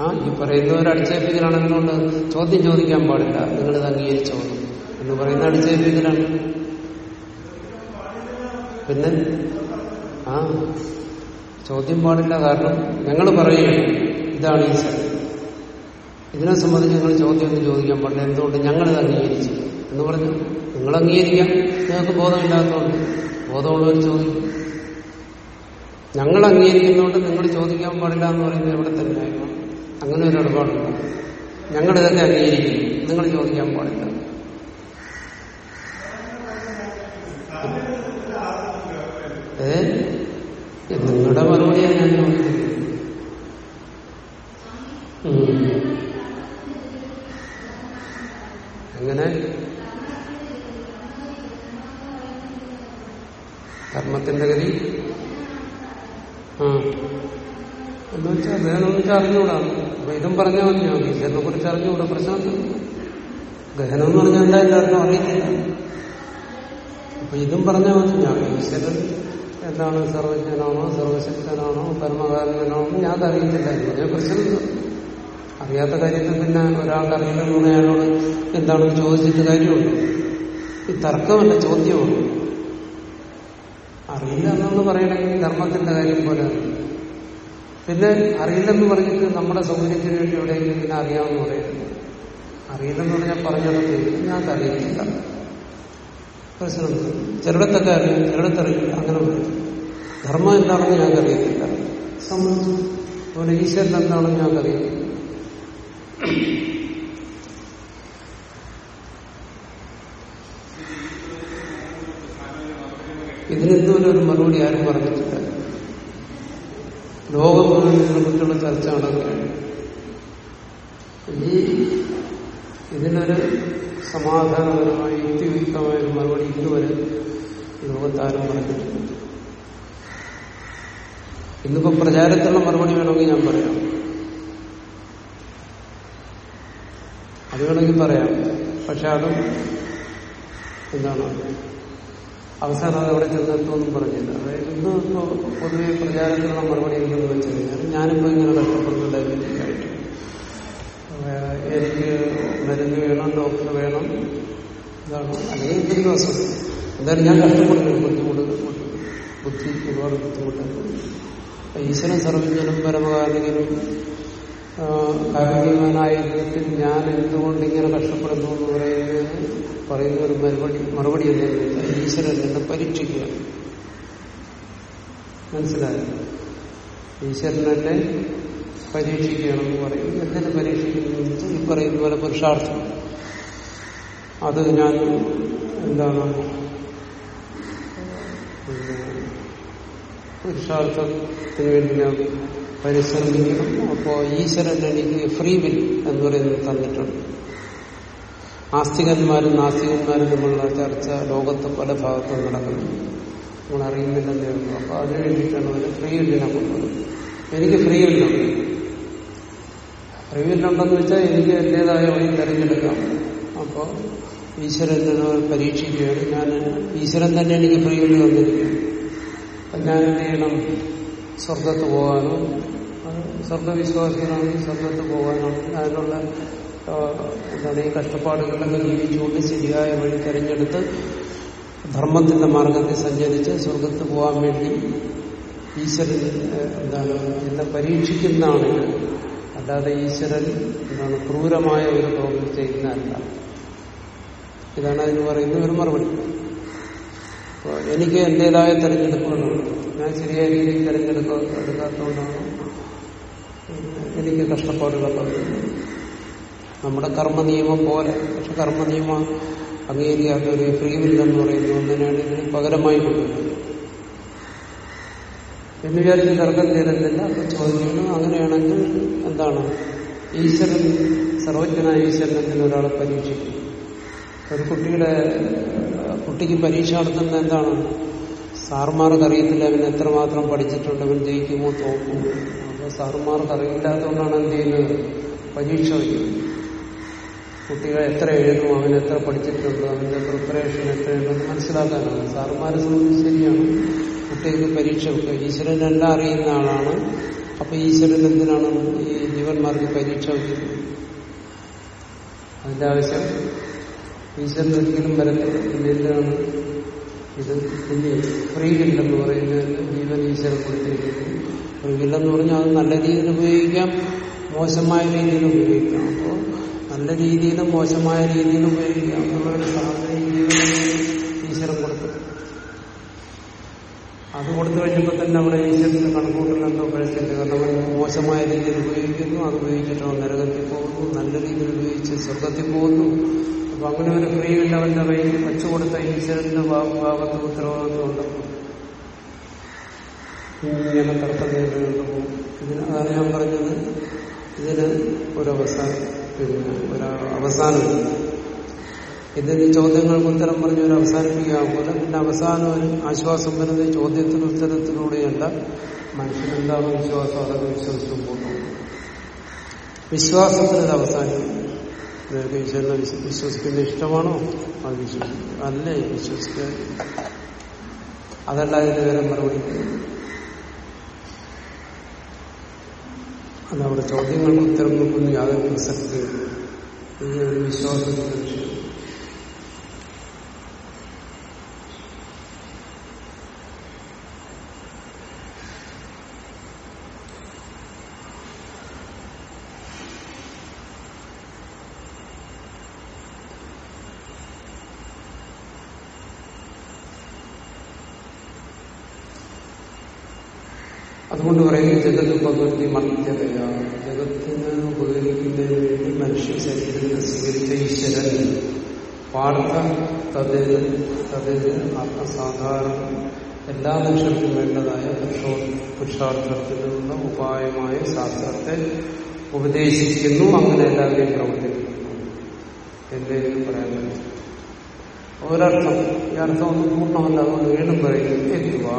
ആ ഈ പറയുന്നവർ അടിച്ചേൽപ്പിക്കലാണെന്നുകൊണ്ട് ചോദ്യം ചോദിക്കാൻ പാടില്ല. നിങ്ങളിത് അംഗീകരിച്ചോളൂ എന്ന് പറയുന്ന അടിച്ചേൽപ്പിക്കലാണ്. പിന്നെ ആ ചോദ്യം പാടില്ല കാരണം ഞങ്ങൾ പറയുകയാണ്. ഇതാണ് ഈ സ്ഥലം ഇതിനെ സംബന്ധിച്ച് നിങ്ങൾ ചോദ്യം ഒന്നും ചോദിക്കാൻ പാടില്ല എന്തുകൊണ്ട് ഞങ്ങളിത് അംഗീകരിച്ചു? എന്ന് പറഞ്ഞു. നിങ്ങൾ അംഗീകരിക്കാം. നിങ്ങൾക്ക് ബോധമില്ലാത്തതുകൊണ്ട്. ബോധമുള്ളവർ ചോദിക്കും ഞങ്ങൾ അംഗീകരിക്കുന്നതുകൊണ്ട് നിങ്ങൾ ചോദിക്കാൻ പാടില്ല എന്ന് പറയുന്നത് ഇവിടെ തന്നെ അങ്ങനെ ഒരു ഇടപാടില്ല ഞങ്ങളിതൊക്കെ അംഗീകരിക്കും. നിങ്ങൾ ചോദിക്കാൻ പാടില്ല. നിങ്ങളുടെ മറുപടിയാണ് ഞാൻ ചോദിക്കുന്നത് ഉം. അങ്ങനെ കർമ്മത്തിന്റെ ഗതി? ആ. എന്ന് വെച്ചാൽ അദ്ദേഹം വെച്ചാൽ അറിഞ്ഞുകൂടാ അപ്പൊ ഇതും പറഞ്ഞാൽ മതി. ഞാൻ ഈശ്വരനെ കുറിച്ച് അറിഞ്ഞുകൂടാ പ്രശ്നം ഗഹനം എന്ന് പറഞ്ഞാൽ എന്താ എല്ലാവർക്കും അറിയത്തില്ല. അപ്പൊ ഇതും പറഞ്ഞാൽ മതി. ഞാൻ ഈശ്വരൻ എന്താണ് സർവജ്ഞനാണോ സർവശക്തനാണോ പരമകാരണനാണോ ഞാൻ അറിയത്തില്ല. ഇതിനെ പ്രശ്നമില്ല അറിയാത്ത കാര്യത്തിൽ പിന്നെ ഒരാൾക്ക് അറിയില്ലെന്ന് അയാളോട് എന്താണെന്ന് ചോദിച്ചിട്ട് കാര്യമുണ്ട് ഈ തർക്കമല്ല ചോദ്യമാണ് അറിയില്ല എന്നൊന്ന് പറയണമെങ്കിൽ ധർമ്മത്തിന്റെ കാര്യം പോലെ. പിന്നെ അറിയില്ലെന്ന് പറഞ്ഞിട്ട് നമ്മുടെ സൗകര്യത്തിന് വേണ്ടി എവിടെയെങ്കിലും പിന്നെ അറിയാമെന്ന് പറയുന്നത് അറിയില്ലെന്ന് പറഞ്ഞാൽ പറഞ്ഞതൊക്കെ ഞാൻ അറിയത്തില്ല പ്രശ്നം ചിലയിടത്തൊക്കെ അറിയാം ചിലയിടത്തറിയില്ല അങ്ങനെ പറയും ധർമ്മം എന്താണെന്ന് ഞാൻ അറിയത്തില്ല സംബന്ധിച്ചു അതുപോലെ ഈശ്വരൻ എന്താണെന്ന് ഞങ്ങൾക്ക് ഇതിനെന്തുപോലെ ഒരു മറുപടി ആരും പറഞ്ഞിട്ടില്ല? ലോകം മുഴുവൻ ഇതിനെക്കുറിച്ചുള്ള ചർച്ച നടക്കുകയാണ് ഈ ഇതിനൊരു സമാധാനപരമായ യുക്തിയുക്തമായ ഒരു മറുപടി ഇതുവരെ ലോകത്താരും പറഞ്ഞിട്ടില്ല. ഇന്നിപ്പോ പ്രചാരത്തിലുള്ള മറുപടി വേണമെങ്കിൽ ഞാൻ പറയാം. അത് വേണമെങ്കിൽ പറയാം. പക്ഷെ അതും എന്താണ് അവസാനം അത് എവിടെ ചെന്നെത്തുമെന്നും പറഞ്ഞില്ല. അതായത് ഇന്ന് ഇപ്പോൾ പൊതുവെ പ്രചാരത്തിലുള്ള മറുപടി എന്തെന്ന് വെച്ച് കഴിഞ്ഞാൽ ഞാനിപ്പോൾ ഇങ്ങനെ കഷ്ടപ്പെടുന്നുണ്ടായിരുന്നു എനിക്ക് മരുന്ന് വേണം ഡോക്ടർ വേണം ഇതാണ്. അല്ലെങ്കിൽ എന്തെങ്കിലും അസുഖം എന്തായാലും ഞാൻ കഷ്ടപ്പെടുന്നു ബുദ്ധിമുട്ട് ബുദ്ധി ഒരുപാട് ബുദ്ധിമുട്ടുണ്ട് ഈശ്വരൻ സർവജ്ഞനും പരമകാലികനും കാരുണ്യവാനായ വിധത്തിൽ ഞാൻ എന്തുകൊണ്ട് ഇങ്ങനെ കഷ്ടപ്പെടുന്നു എന്ന് പറയുന്നത് പറയുന്ന ഒരു മറുപടി മറുപടി വെച്ചാൽ ഈശ്വരൻ എന്നെ പരീക്ഷിക്കുക. മനസ്സിലായി? ഈശ്വരൻ എന്നെ പരീക്ഷിക്കുകയാണെന്ന് പറയും. എന്തിനെ പരീക്ഷിക്കുന്നു? ഈ പറയുന്ന പോലെ പുരുഷാർത്ഥം. അത് ഞാൻ എന്താണ്? പുരുഷാർത്ഥത്തിന് വേണ്ടി ഞാൻ പരിശ്രമിക്കണം അപ്പോ ഈശ്വരൻ എനിക്ക് ഫ്രീ വിൽ എന്ന് പറയുന്നത് തന്നിട്ടുണ്ട്. ആസ്തികന്മാരും നാസ്തികന്മാരും തമ്മിലുള്ള ചർച്ച ലോകത്ത് പല ഭാഗത്തും നടക്കുന്നു. നമ്മൾ അറിയുന്നില്ലെന്നേ ഉള്ളൂ. അപ്പൊ അതിനു വേണ്ടിയിട്ടാണ് അവർ ഫ്രീ വില്ലിനെ കൊണ്ടുവരുന്നത് എനിക്ക് ഫ്രീ വില്ലുണ്ട് ഫ്രീ വില്ലുണ്ടെന്ന് വെച്ചാൽ എനിക്ക് എന്റേതായ വഴി തിരഞ്ഞെടുക്കാം. അപ്പോൾ ഈശ്വരൻ പരീക്ഷിക്കുകയാണ്. ഞാൻ ഈശ്വരൻ തന്നെ എനിക്ക് ഫ്രീ വില്ല് തന്നിരിക്കുകയാണ് അപ്പം ഞാൻ എന്ത് ചെയ്യണം? സ്വർഗത്ത് പോകാനോ സ്വർഗവിശ്വാസികളാണെങ്കിൽ സ്വർഗത്ത് പോകാനോ അതിനുള്ള എന്താണ് ഈ കഷ്ടപ്പാടുകളൊക്കെ ജീവിച്ചുകൊണ്ട് ശരിയായ വഴി തിരഞ്ഞെടുത്ത് ധർമ്മത്തിന്റെ മാർഗത്തിൽ സഞ്ചരിച്ച് സ്വർഗത്ത് പോകാൻ വേണ്ടി ഈശ്വരൻ എന്താണ് എന്നെ പരീക്ഷിക്കുന്നതാണ് അല്ലാതെ ഈശ്വരൻ എന്താണ് ക്രൂരമായ ഒരു പ്രവൃത്തി ചെയ്യുന്നതല്ല ഇതാണ് അതിന് പറയുന്ന ഒരു മറുപടി. എനിക്ക് എന്റേതായ തെരഞ്ഞെടുപ്പുകളുണ്ട്. ഞാൻ ശരിയായ രീതിയിൽ തെരഞ്ഞെടുക്ക എടുക്കാത്തതുകൊണ്ടാണ് എനിക്ക് കഷ്ടപ്പാടുകളൊക്കെ നമ്മുടെ കർമ്മ നിയമം പോലെ പക്ഷെ കർമ്മ നിയമം അംഗീകരിക്കാത്ത ഒരു ഫ്രീ വില്ലെന്ന് പറയുന്ന ഒന്നിനാണ് ഇതിന് പകരമായി കൊണ്ടുവരുന്നത്. എന്ന് വിചാരിച്ച് തർക്കം തീരത്തില്ല അപ്പൊ ചോദിക്കുന്നു അങ്ങനെയാണെങ്കിൽ എന്താണ്? ഈശ്വരൻ സർവജ്ഞനായ ഈശ്വരൻ ഒരാളെ പരീക്ഷിക്കും? ഒരു കുട്ടിയുടെ കുട്ടിക്ക് പരീക്ഷ നടത്തുന്നത് എന്താണ്? സാറുമാർക്ക് അറിയത്തില്ല അവൻ എത്രമാത്രം പഠിച്ചിട്ടുണ്ട് അവൻ ജയിക്കുമോ തോക്കും അപ്പൊ സാറുമാർക്ക് അറിയില്ലാത്തതുകൊണ്ടാണ് എന്ത് ചെയ്യുന്നത്? പരീക്ഷ വയ്ക്കുന്നത്. കുട്ടികൾ എത്ര എഴുതും അവൻ എത്ര പഠിച്ചിട്ടുണ്ട് അവന്റെ പ്രിപ്പറേഷൻ എത്രയുണ്ടെന്ന് മനസ്സിലാക്കാനാണ്. സാറുമാരെ സംബന്ധിച്ച് ശരിയാണ്. കുട്ടികൾക്ക് പരീക്ഷ വെക്കുക ഈശ്വരൻ എല്ലാം അറിയുന്ന ആളാണ്. അപ്പൊ ഈശ്വരൻ എന്തിനാണ് ഈ ജീവന്മാർക്ക് പരീക്ഷ വയ്ക്കുന്നത്? അതിന്റെ ആവശ്യം ഈശ്വരൻ ഒരിക്കലും വരത്തില്ല. എന്താണ്? ഇത് ഇനി ഫ്രീ ഗില്ലെന്ന് പറയുന്നത് ജീവൻ ഈശ്വരൻ കൊടുത്തിരിക്കുന്നു ഫ്രീ ഗില്ലെന്ന് പറഞ്ഞാൽ അത് നല്ല രീതിയിൽ ഉപയോഗിക്കാം മോശമായ രീതിയിൽ ഉപയോഗിക്കാം. അപ്പോൾ നല്ല രീതിയിലും മോശമായ രീതിയിലും ഉപയോഗിക്കാം. എന്നുള്ളൊരു സാധനം ഈശ്വരൻ കൊടുത്തു അത് കൊടുത്തു കഴിഞ്ഞപ്പോൾ തന്നെ അവിടെ ഈശ്വരന്റെ കണക്കൂട്ടൽ എന്തോ കാരണം അവൻ മോശമായ രീതിയിൽ ഉപയോഗിക്കുന്നു അത് ഉപയോഗിച്ചിട്ട് നരകത്തിൽ പോകുന്നു നല്ല രീതിയിൽ ഉപയോഗിച്ച് സ്വർഗത്തിൽ പോകുന്നു. അപ്പൊ അങ്ങനെ ഒരു ഫ്രീ വില്ല അവന്റെ കയ്യിൽ വെച്ചുകൊടുത്ത ഈശ്വരന്റെ ഭാഗത്ത് ഉത്തരവാദിത്വം ഉണ്ടപ്പോൾ ഇങ്ങനെ പോകും. ഇതിന് അതാണ് ഞാൻ പറഞ്ഞത് ഇതിന് ഒരവസാനം പിന്നെ ഒരു അവസാനം. ഇതിന് ചോദ്യങ്ങൾക്ക് ഉത്തരം പറഞ്ഞ് ഒരു അവസാനിപ്പിക്കാവുമ്പോൾ പിന്നെ അവസാനം ഒരു ആശ്വാസം വരുന്നത് ചോദ്യത്തിന് ഉത്തരത്തിലൂടെയല്ല. മനുഷ്യനെന്താണ് വിശ്വാസം അതൊക്കെ വിശ്വസിച്ചു പോകുന്നു വിശ്വാസത്തിനത് അവസാനിക്കും നിങ്ങൾക്ക് ഈശ്വരനെ വിശ്വസിക്കുന്ന ഇഷ്ടമാണോ? അത് വിശ്വസിക്കും. അല്ലേ? വിശ്വസിക്കുക അതല്ല അതിന്റെ വേറെ മറുപടി. അല്ല അവിടെ ചോദ്യങ്ങൾക്ക് ഉത്തരം നോക്കുന്ന. യാതൊരു പ്രസക്തി ഈ ഒരു വിശ്വാസത്തിന്റെ വിഷയം അതുകൊണ്ട് പറയുന്നത് ജഗത് ഉപകൃതി മർത്യതയാണ് ജഗത്തിന് ഉപകരിക്കുന്നതിന് വേണ്ടി മനുഷ്യ ശരീരത്തിന് സ്വീകരിച്ച ഈശ്വരൻ. പാർത്ഥ തതിന് തതിന് എല്ലാ മനുഷ്യർക്കും വേണ്ടതായ പുരുഷോ പുരുഷാർത്ഥത്തിനുള്ള ഉപായമായ ശാസ്ത്രത്തെ ഉപദേശിക്കുന്നു അങ്ങനെ എല്ലാവരെയും പ്രവർത്തിക്കുന്നു എന്റെ പറയാൻ ഒരർത്ഥം ഈ അർത്ഥം ഒന്നും പൂർണമല്ല അതുകൊണ്ട് വീണ്ടും പറയുന്നു എത്തുവാ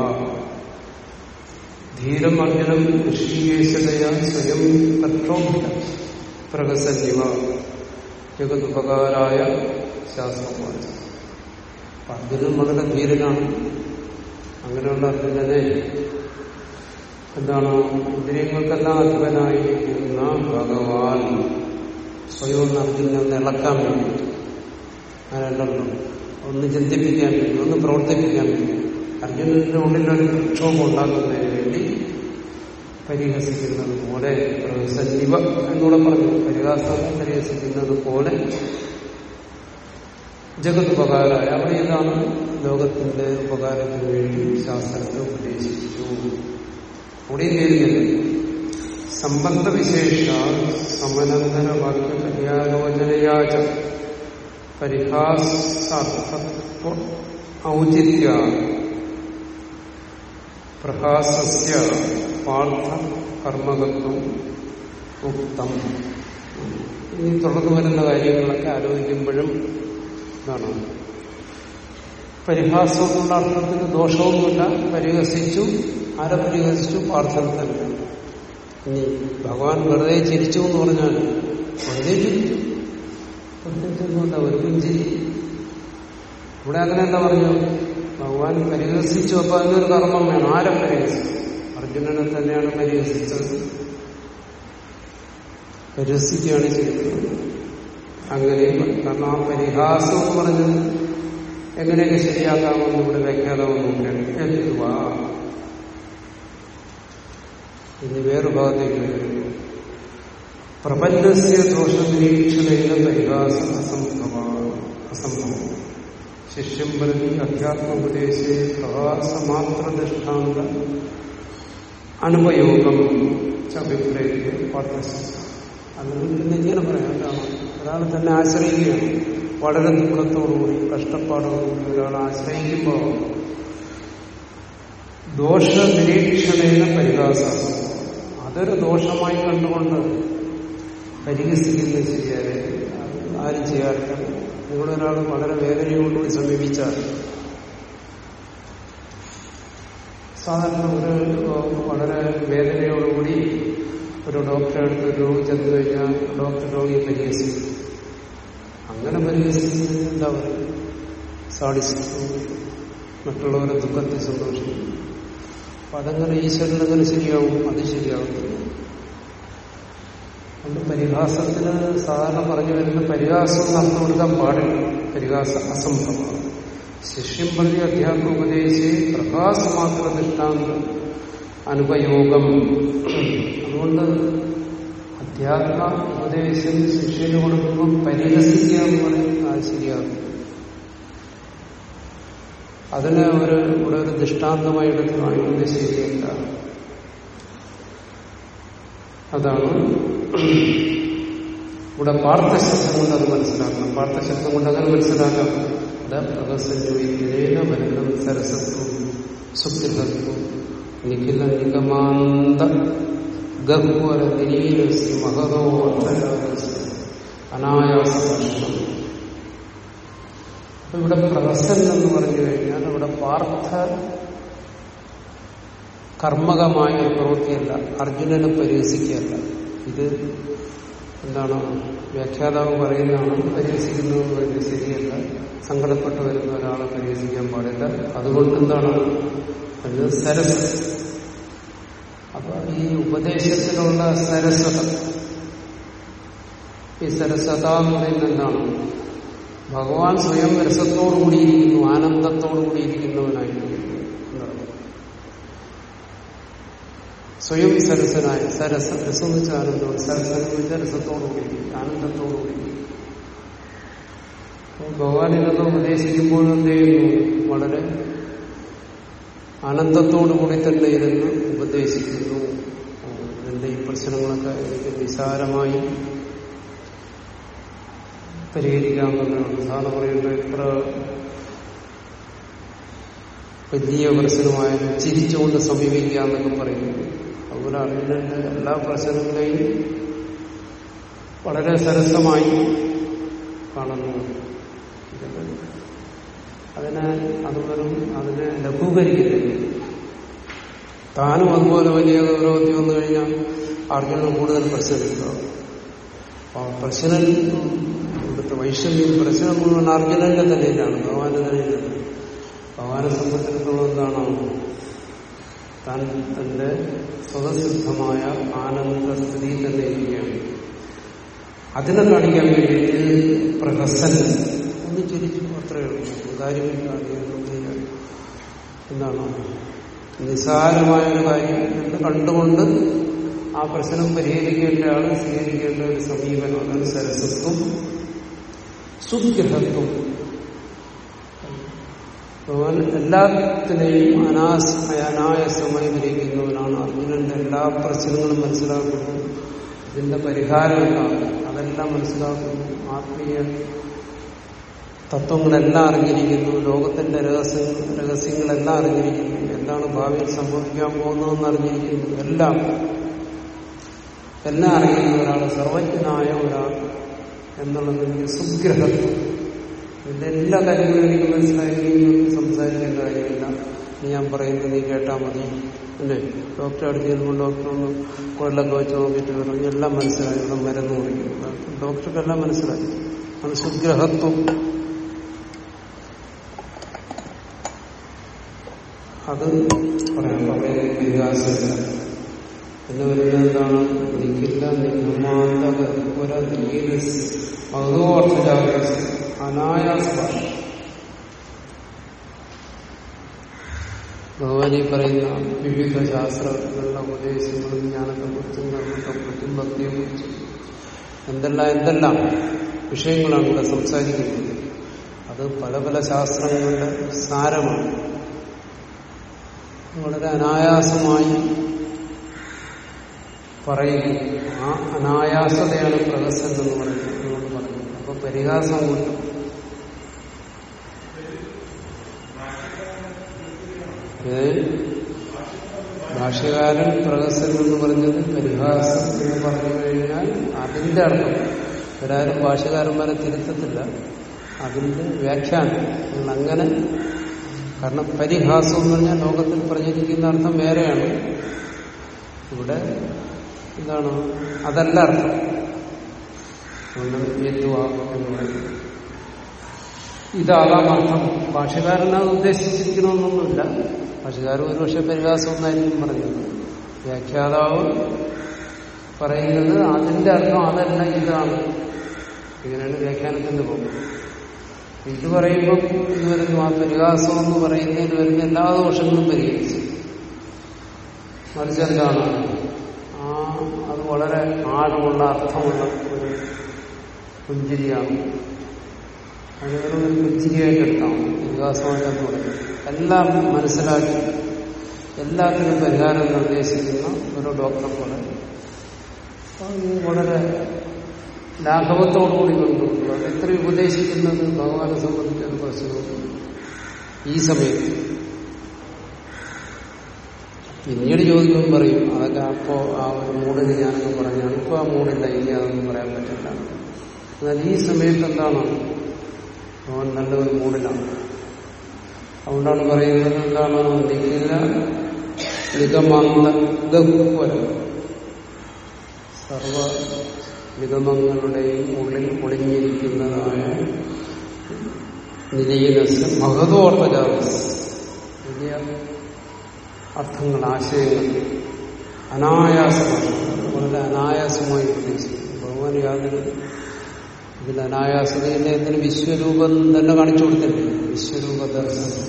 ധീരം അർജുനം ഋഷികേശതയാ സ്വയം പ്രക്ഷോഭിത പ്രകസന്നിവ ജഗതുപകാരായ ശാസ്ത്രമാണ് അർജുനൻ വളരെ ധീരനാണ് അങ്ങനെയുള്ള അർജുനനെ എന്താണ്? ഇന്ദ്രിയങ്ങൾക്കെല്ലാം അധിപനായിരിക്കുന്ന ഭഗവാൻ സ്വയം ഒന്ന് അർജുനെ ഒന്ന് ഇളക്കാൻ വേണ്ടി. അങ്ങനെയുണ്ടല്ലോ ഒന്ന് ചിന്തിപ്പിക്കാൻ വേണ്ടി ഒന്ന് പ്രവർത്തിപ്പിക്കാൻ വേണ്ടി. അർജുനന്റെ ഉള്ളിലൊരു പ്രക്ഷോഭം ഉണ്ടാക്കുന്നതിന് പരിഹസിക്കുന്നത് പോലെ സന്നിവ എന്നൂടെ പറഞ്ഞു പരിഹാസം പരിഹസിക്കുന്നത് പോലെ ജഗത് ഉപകാരമായ അവിടെ ഏതാണ് ലോകത്തിന്റെ ഉപകാരത്തിന് വേണ്ടി ശാസ്ത്രത്തെ ഉപദേശിച്ചു? അവിടെ സംബന്ധ സംബന്ധവിശേഷ സമനന്തര വാക്യ പര്യാലോചനയാച പരിഹാസ ഔചിത്യ പ്രകാശസ്യ പാർത്ഥ കർമ്മകത്വം ഉക്തം. ഇനി തുടർന്നു വരുന്ന കാര്യങ്ങളൊക്കെ ആലോചിക്കുമ്പോഴും ഇതാണ്. പരിഹാസം അർത്ഥത്തിന് ദോഷവുമില്ല പരിഹസിച്ചു ആരെ പരിഹസിച്ചു? പാർത്ഥന തന്നെ. ഇനി ഭഗവാൻ വെറുതെ ചിരിച്ചു എന്ന് പറഞ്ഞാൽ വെറുതെ ചിരിച്ചു പ്രത്യേകിച്ചൊന്നുമില്ല ഒരു ഇവിടെ അങ്ങനെ എന്താ പറഞ്ഞു ഭഗവാൻ പരിഹസിച്ചു അപ്പൊ അതിനൊരു കർമ്മം വേണം. ആരെ പരിഹസിച്ചു? അർജുനനെ തന്നെയാണ് പരിഹസിച്ചത്. പരിഹസിക്കുകയാണ് ചെയ്തത്. അങ്ങനെയും കാരണം ആ പരിഹാസം എന്ന് പറഞ്ഞത് എങ്ങനെയൊക്കെ ശരിയാക്കാമെന്ന് ഇവിടെ വ്യാഖ്യാതാവെന്ന് എന്തുവാ? ഇനി വേറെ ഭാഗത്തേക്ക് വരുന്നു. ദോഷ നിരീക്ഷണയിലും പരിഹാസം അസംഭവ അസംഭവം. ശിഷ്യം പ്രതി അധ്യാത്മോപദേശേ പ്രവാസമാത്ര ദൃഷ്ടാന്ത അനുപയോഗം അഭിപ്രായത്തിൽ പാഠശാസ്ത്ര അല്ലെങ്കിൽ പിന്നെ ഇങ്ങനെ പറയാം. ഒരാൾ തന്നെ ആശ്രയിക്കുകയാണ്. വളരെ ദുഃഖത്തോടുകൂടി കഷ്ടപ്പാടോടുകൂടി ഒരാൾ ആശ്രയിക്കുമ്പോൾ ദോഷ നിരീക്ഷണേന പരിഹാസം. അതൊരു ദോഷമായി കണ്ടുകൊണ്ട് പരിഹസിക്കുന്നത് ശരിയായ ചെയ്യാറില്ല. നിങ്ങളൊരാൾ വളരെ വേദനയോടുകൂടി സമീപിച്ചാൽ സാധാരണ ഒരു വളരെ വേദനയോടുകൂടി ഒരു ഡോക്ടറെ അടുത്ത് രോഗി ചെന്ന് കഴിഞ്ഞാൽ ഡോക്ടർ രോഗിയെ പരിഹസിക്കും അങ്ങനെ പരിഹസിക്കുന്നത് എന്താ പറയുക സാഡിസിക്കും മറ്റുള്ളവരെ ദുഃഖത്തിൽ സന്തോഷിക്കും. അപ്പൊ അതങ്ങനെ ഈശ്വരനങ്ങനെ ശരിയാവും അത് ശരിയാവും അതുകൊണ്ട് പരിഹാസത്തിന് സാധാരണ പറഞ്ഞു വരുന്ന പരിഹാസം നടന്നു കൊടുക്കാൻ പാടില്ല. പരിഹാസ അസംഭവമാണ് ശിഷ്യം പ്രതി അധ്യാത്മ ഉപദേശിച്ച് പ്രകാശമാത്ര ദൃഷ്ടാന്ത അനുപയോഗം. അതുകൊണ്ട് അധ്യാത്മ ഉപദേശം ശിഷ്യന് കൊടുക്കുമ്പോൾ പരിഹസിക്കുക എന്ന് പറയുന്നത് അത് ശരിയാകും അതിന് ഒരു ഇവിടെ ഒരു ദൃഷ്ടാന്തമായി എടുത്ത് കാണിക്കുന്നത് ശരിയല്ല. അതാണ് ഇവിടെ പാർത്ഥശബ്ദം കൊണ്ട് അത് മനസ്സിലാക്കണം. പാർത്ഥശബ്ദം കൊണ്ട് അങ്ങനെ മനസ്സിലാക്കാം. അത് പ്രകസഞ്ജോയിക്കേന വരുന്ന സരസത്വം സുഗ്രഹത്വം നിഖില നിഗമാന്ത ഗഹ്വര നിരീരസി മഹതോ അർത്ഥരാഗസ്യ അനായാസ ഭക്ഷണം അപ്പൊ ഇവിടെ പ്രഹസൻ എന്ന് പറഞ്ഞു കഴിഞ്ഞാൽ ഇവിടെ പാർത്ഥ കർമ്മകമായ പ്രവൃത്തിയല്ല. അർജുനനെ പരിഹസിക്കുകയല്ല. ഇത് എന്താണ് വ്യാഖ്യാതാവ് പറയുന്നതാണ് പരിഹസിക്കുന്നത് പറയുന്നത് ശരിയല്ല. സങ്കടപ്പെട്ട് വരുന്ന ഒരാളെ പരിഹസിക്കാൻ പാടില്ല. അതുകൊണ്ട് എന്താണ്? അത് സരസ്. അപ്പൊ ഈ ഉപദേശത്തിലുള്ള സരസത ഈ സരസത എന്ന് പറയുന്നത് എന്താണ്? ഭഗവാൻ സ്വയം രസത്തോടു കൂടിയിരിക്കുന്നു ആനന്ദത്തോടു കൂടിയിരിക്കുന്നവനായിരിക്കുന്നു സ്വയം സരസനായ സരസ രസം എന്ന് വെച്ചാൽ ആനന്ദം സരസൻ എന്ന് വെച്ചാൽ രസത്തോടുകൂടി ആനന്ദത്തോടു കൂടി. ഭഗവാൻ ഇതൊക്കെ ഉപദേശിക്കുമ്പോൾ എന്ത് ചെയ്യുന്നു? വളരെ ആനന്ദത്തോടു കൂടി തന്നെ ഇരുന്ന് ഉപദേശിക്കുന്നു. ഇതിന്റെ ഈ പ്രശ്നങ്ങളൊക്കെ എനിക്ക് നിസാരമായി പരിഹരിക്കാമെന്നാണ് സാധാരണ പറയുന്നത് എത്ര വലിയ പ്രശ്നമായാലും ചിരിച്ചുകൊണ്ട് സമീപിക്കാമെന്നൊക്കെ പറയുന്നു. അതുപോലെ അർജുനന്റെ എല്ലാ പ്രശ്നങ്ങളെയും വളരെ സരസമായി കാണുന്നു. അതിനെ അത് അതിനെ ലഘൂകരിക്കുന്നില്ല താനും അതുപോലെ വലിയ ഗൗരവത്തിൽ വന്നു കഴിഞ്ഞാൽ അർജുനന് കൂടുതൽ പ്രശ്നമില്ല പ്രശ്നം ഇവിടുത്തെ വൈഷമ്യം പ്രശ്നം മുഴുവൻ അർജുനന്റെ തലയിലാണ് ഭഗവാന്റെ തലയിലാണ് ഭഗവാനെ സംബന്ധിച്ചിടത്തോളം എന്താണ് താൻ തന്റെ സ്വതസിദ്ധമായ ആനന്ദസ്ഥിതി തന്നെ ഇരിക്കുകയാണ് അതിനെ കാണിക്കാൻ വേണ്ടിയിട്ട് പ്രഹസൻ ഒന്ന് ചിരിച്ചു അത്രയേ ഉള്ളൂ. കാര്യമില്ല എന്താണ്? നിസ്സാരമായ ഒരു കാര്യം എന്ന് കണ്ടുകൊണ്ട് ആ പ്രശ്നം പരിഹരിക്കേണ്ട ആൾ സ്വീകരിക്കേണ്ട ഒരു സമീപനം. അതാണ് സരസത്വം സുഗ്രഹത്വം. ഭഗവാൻ എല്ലാത്തിനെയും അനാസ അനായാസമായി ഗ്രഹിക്കുന്നവനാണ് അർജുനന്റെ എല്ലാ പ്രശ്നങ്ങളും മനസ്സിലാക്കുന്നു. ഇതിന്റെ പരിഹാരം എന്താണ്? അതെല്ലാം മനസ്സിലാക്കുന്നു. ആത്മീയ തത്വങ്ങളെല്ലാം അറിഞ്ഞിരിക്കുന്നു. ലോകത്തിന്റെ രഹസ്യ രഹസ്യങ്ങളെല്ലാം അറിഞ്ഞിരിക്കുന്നു. എന്താണ് ഭാവിയിൽ സംഭവിക്കാൻ പോകുന്നതെന്ന് അറിഞ്ഞിരിക്കുന്നു. എല്ലാം. എല്ലാം അറിയുന്ന ഒരാൾ സർവജ്ഞനായ ഒരാൾ എന്നുള്ളതിന്റെ സുഗ്രഹത്വം ഇതിന്റെ എല്ലാ കാര്യങ്ങളും എനിക്ക് മനസ്സിലാക്കി സംസാരിക്കേണ്ട കാര്യമില്ല. ഞാൻ പറയുന്നത് നീ കേട്ടാൽ മതി. അല്ലേ? ഡോക്ടറെ അടുത്ത് ചെല്ലുമ്പോൾ ഡോക്ടർ ഒന്ന് കുഴലൊക്കെ വെച്ച് നോക്കിയിട്ട് പറഞ്ഞു എല്ലാം മനസ്സിലായി ഇവിടെ മരുന്ന് കുറിക്കുന്നു ഡോക്ടർക്കെല്ലാം മനസ്സിലായി. അത് സുഗ്രഹത്വം. അത് പറയാം പറയാൻ വികാസമില്ല എന്ന് പറയുന്നത് എന്താണ്? നിഖില്ല നിഗമാന്തക മഹോർത്ഥജാഗ്രത അനായാസ. ഭാഷ ഭഗവാൻ പറയുന്ന വിവിധ ശാസ്ത്രങ്ങളുടെ ഉപദേശങ്ങളും ജ്ഞാനത്തെക്കുറിച്ചും കർമ്മത്തെക്കുറിച്ചും ഭക്തിയെക്കുറിച്ചും എന്തെല്ലാം എന്തെല്ലാം വിഷയങ്ങളാണ് ഇവിടെ സംസാരിക്കുന്നത്. അത് പല പല ശാസ്ത്രങ്ങളുടെ സാരമാണ്. വളരെ അനായാസമായി പറയുന്നു. ആ അനായാസതയാണ് പ്രഹസൻ എന്ന് പറയുന്നത് അതുകൊണ്ട് പറഞ്ഞു അപ്പൊ പരിഹാസം കൊണ്ട് ഭാഷ്യകാരൻ പ്രഹസൻ എന്ന് പറഞ്ഞത് പരിഹാസം എന്ന് പറഞ്ഞു കഴിഞ്ഞാൽ അതിന്റെ അർത്ഥം. ഒരാരും ഭാഷകാരന്മാരെ തിരുത്തത്തില്ല. അതിന്റെ വ്യാഖ്യാനം. അങ്ങനെ കാരണം പരിഹാസം എന്ന് പറഞ്ഞാൽ ലോകത്തിൽ പ്രചരിക്കുന്ന അർത്ഥം വേറെയാണ്. ഇവിടെ എന്താണ് അതല്ല അർത്ഥം. ഇതാകാം അർത്ഥം. ഭാഷകാരൻ ഉദ്ദേശിച്ചിരിക്കണമെന്നൊന്നുമില്ല. ഭാഷകാരൻ ഒരുപക്ഷെ പരിഹാസം ഒന്നായിരിക്കും പറയുന്നത് വ്യാഖ്യാതാവ് പറയുന്നത് അതിന്റെ അർത്ഥം അതല്ല ഇതാണ്. ഇങ്ങനെയാണ് വ്യാഖ്യാനത്തിന്റെ പോകുന്നത് ഇത് പറയുമ്പോൾ ഇത് വരുന്ന ആ പരിഹാസം എന്ന് പറയുന്നതിൽ വരുന്ന എല്ലാ ദോഷങ്ങളും പരിഹരിച്ചു. മറിച്ച് എന്താണ്? ആ അത് വളരെ ആഴമുള്ള അർത്ഥമുള്ള ഒരു പുഞ്ചിരിയാണ്. അതിന് ഇച്ചിരിയായിട്ട് എടുക്കാം. വികാസമായിട്ടെന്ന് പറയും എല്ലാം മനസ്സിലാക്കി എല്ലാത്തിനും പരിഹാരം നിർദ്ദേശിക്കുന്ന ഒരു ഡോക്ടറെ പോലെ. വളരെ ലാഘവത്തോടുകൂടി കൊണ്ടുപോകുന്നു എത്ര ഉപദേശിക്കുന്നത് ഭഗവാനെ സംബന്ധിച്ചൊരു പ്രശ്നവും ഈ സമയത്ത്. പിന്നീട് ചോദിക്കുമ്പോൾ പറയും അതൊക്കെ അപ്പോ ആ ഒരു മൂടിന് ഞാനൊന്നും പറഞ്ഞാണ്. ഇപ്പൊ ആ മൂടില്ല ഇനി അതൊന്നും പറയാൻ പറ്റില്ല. എന്നാൽ ഈ സമയത്ത് എന്താണ്? അവൻ നല്ലൊരു മൂടിലാണ്. അതുകൊണ്ടാണ് പറയുന്നത് എന്താണ്? നിഖില നിഗമന്ത ഗഹ്വരം സർവ നിഗമങ്ങളുടെയും ഉള്ളിൽ ഒളിഞ്ഞിരിക്കുന്നതായ നിലയിനസ് മഹതോർത്ഥജാതസ് വലിയ അർത്ഥങ്ങൾ ആശയങ്ങൾ അനായാസമാണ്. വളരെ അനായാസമായി ഉപദേശിക്കും ഭഗവാൻ യാതൊരു ഇതിൽ അനായാസതയിലെ എന്തിന് വിശ്വരൂപം തന്നെ കാണിച്ചു കൊടുത്തില്ലേ വിശ്വരൂപ ദർശനം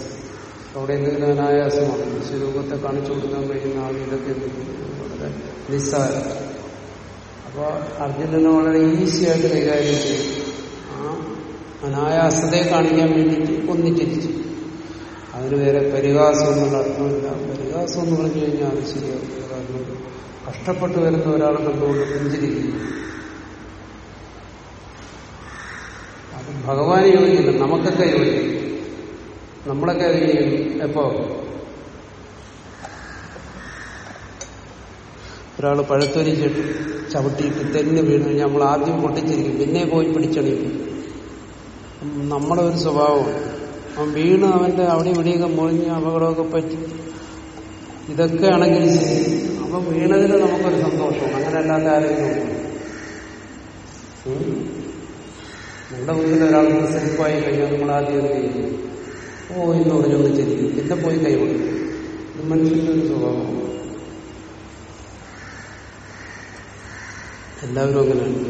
അവിടെ എന്തെങ്കിലും അനായാസമാണ്. വിശ്വരൂപത്തെ കാണിച്ചു കൊടുക്കാൻ കഴിയുന്ന ആൾ ഇതൊക്കെ വളരെ നിസ്സാരം. അപ്പോൾ അർജുനനെ വളരെ ഈസിയായിട്ട് കൈകാര്യം ചെയ്യും. ആ അനായാസതയെ കാണിക്കാൻ വേണ്ടിയിട്ട് ഒന്നിച്ചിരിച്ചു അതിന് വേറെ പരിഹാസം എന്നുള്ള അർത്ഥമില്ല പരിഹാസം എന്ന് പറഞ്ഞു കഴിഞ്ഞാൽ അത് ശരിയാകും കഷ്ടപ്പെട്ട് വരുന്ന ഒരാളെ കണ്ടുകൊണ്ട് പുഞ്ചിരിക്കുന്നു. ഭഗവാന് യോജിക്കില്ല നമുക്കൊക്കെ യോജിക്കും നമ്മളൊക്കെ അത് ചെയ്യും. എപ്പോ? ഒരാൾ പഴത്തൊരി ചെട്ടി ചവിട്ടിയിട്ട് തെന്നു വീണു നമ്മൾ ആദ്യം പൊട്ടിച്ചിരിക്കും. പിന്നെ പോയി പിടിച്ചണിക്കും. നമ്മുടെ ഒരു സ്വഭാവമാണ് അവൻ വീണ് അവന്റെ അവിടെ ഇവിടെയൊക്കെ മുറിഞ്ഞ് അപകടമൊക്കെ പറ്റി. ഇതൊക്കെ ആണെങ്കിൽ അവൻ വീണതിന് നമുക്കൊരു സന്തോഷം. അങ്ങനെ അല്ലാത്ത ആരെങ്കിലും നമ്മുടെ മുന്നിൽ ഒരാൾക്ക് സെൽഫായി കഴിഞ്ഞാൽ നമ്മൾ ആദ്യം എന്ത് ചെയ്യുന്നു ഓ ഇന്ന് അവരൊന്ന് ചെയ്യും പിന്നെ പോയി കൈവിടും ഇത് മനുഷ്യന്റെ ഒരു സ്വഭാവമാണ് എല്ലാവരും അങ്ങനെയാണ്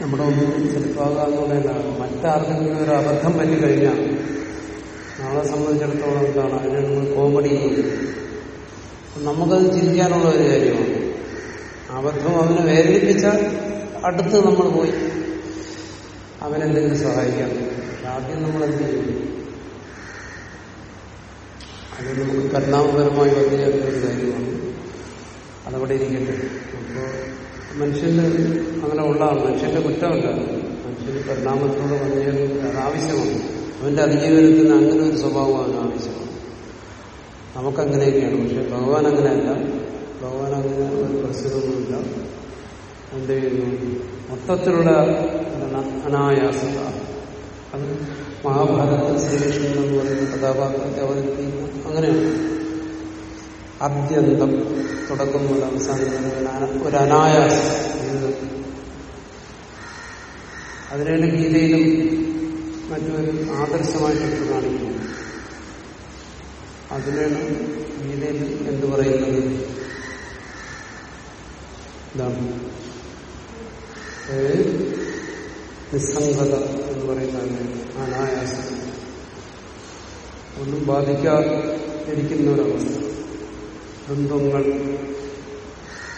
നമ്മുടെ ഒന്നും ചെറുപ്പാകാന്നുള്ളതല്ല മറ്റാർക്കെങ്കിലും ഒരു അബദ്ധം പറ്റി കഴിഞ്ഞാൽ നമ്മളെ സംബന്ധിച്ചിടത്തോളം എന്താണ്? അതിനെ നമ്മൾ കോമഡി നമുക്കത് ചിരിക്കാനുള്ള ഒരു കാര്യമാണ്. അബദ്ധം അവനെ വേദനിപ്പിച്ചാൽ അടുത്ത് നമ്മൾ പോയി. അവനെന്തെങ്കിലും സഹായിക്കാൻ ആദ്യം നമ്മൾ എന്ത് ചെയ്യും? അത് നമുക്ക് പരിണാമപരമായി വന്നു ചേർന്ന ഒരു കാര്യമാണ്. അതവിടെ ഇരിക്കട്ടെ. അപ്പോൾ മനുഷ്യന് അങ്ങനെ ഉള്ളതാണ് മനുഷ്യന്റെ കുറ്റമല്ല. മനുഷ്യന് പരിണാമത്തോടെ വന്നു ചേർന്നത് അത് ആവശ്യമാണ്. അവന്റെ അതിജീവനത്തിന് അങ്ങനെ ഒരു സ്വഭാവം അവന് ആവശ്യമാണ് നമുക്കങ്ങനെയൊക്കെയാണ്. പക്ഷെ ഭഗവാൻ അങ്ങനെയല്ല. ഭഗവാൻ അങ്ങനെ ഒരു പ്രശ്നമൊന്നുമില്ല എന്ത് ചെയ്യുന്നു? മൊത്തത്തിലുള്ള അനായാസത. അത് മഹാഭാരതത്തിൽ ശ്രീകൃഷ്ണൻ എന്ന് പറയുന്ന കഥാപാത്രത്തെ അവതരിപ്പിക്കുന്ന അങ്ങനെയാണ്. അത്യന്തം തുടക്കം മുതൽ അവസാനം ഒരു അനായാസം ജീവിതത്തിൽ അതിനാണ് ഗീതയിലും മറ്റൊരു ആദർശമായിട്ട് കാണിക്കുന്നു. അതിനാണ് ഗീതയിൽ എന്ത് പറയുന്നത്? ഇതാണ് നിസ്സംഗത എന്ന് പറയുന്ന അനായാസം. ഒന്നും ബാധിക്കാതിരിക്കുന്ന ഒരവസ്ഥ ദ്വന്ദ്ങ്ങൾ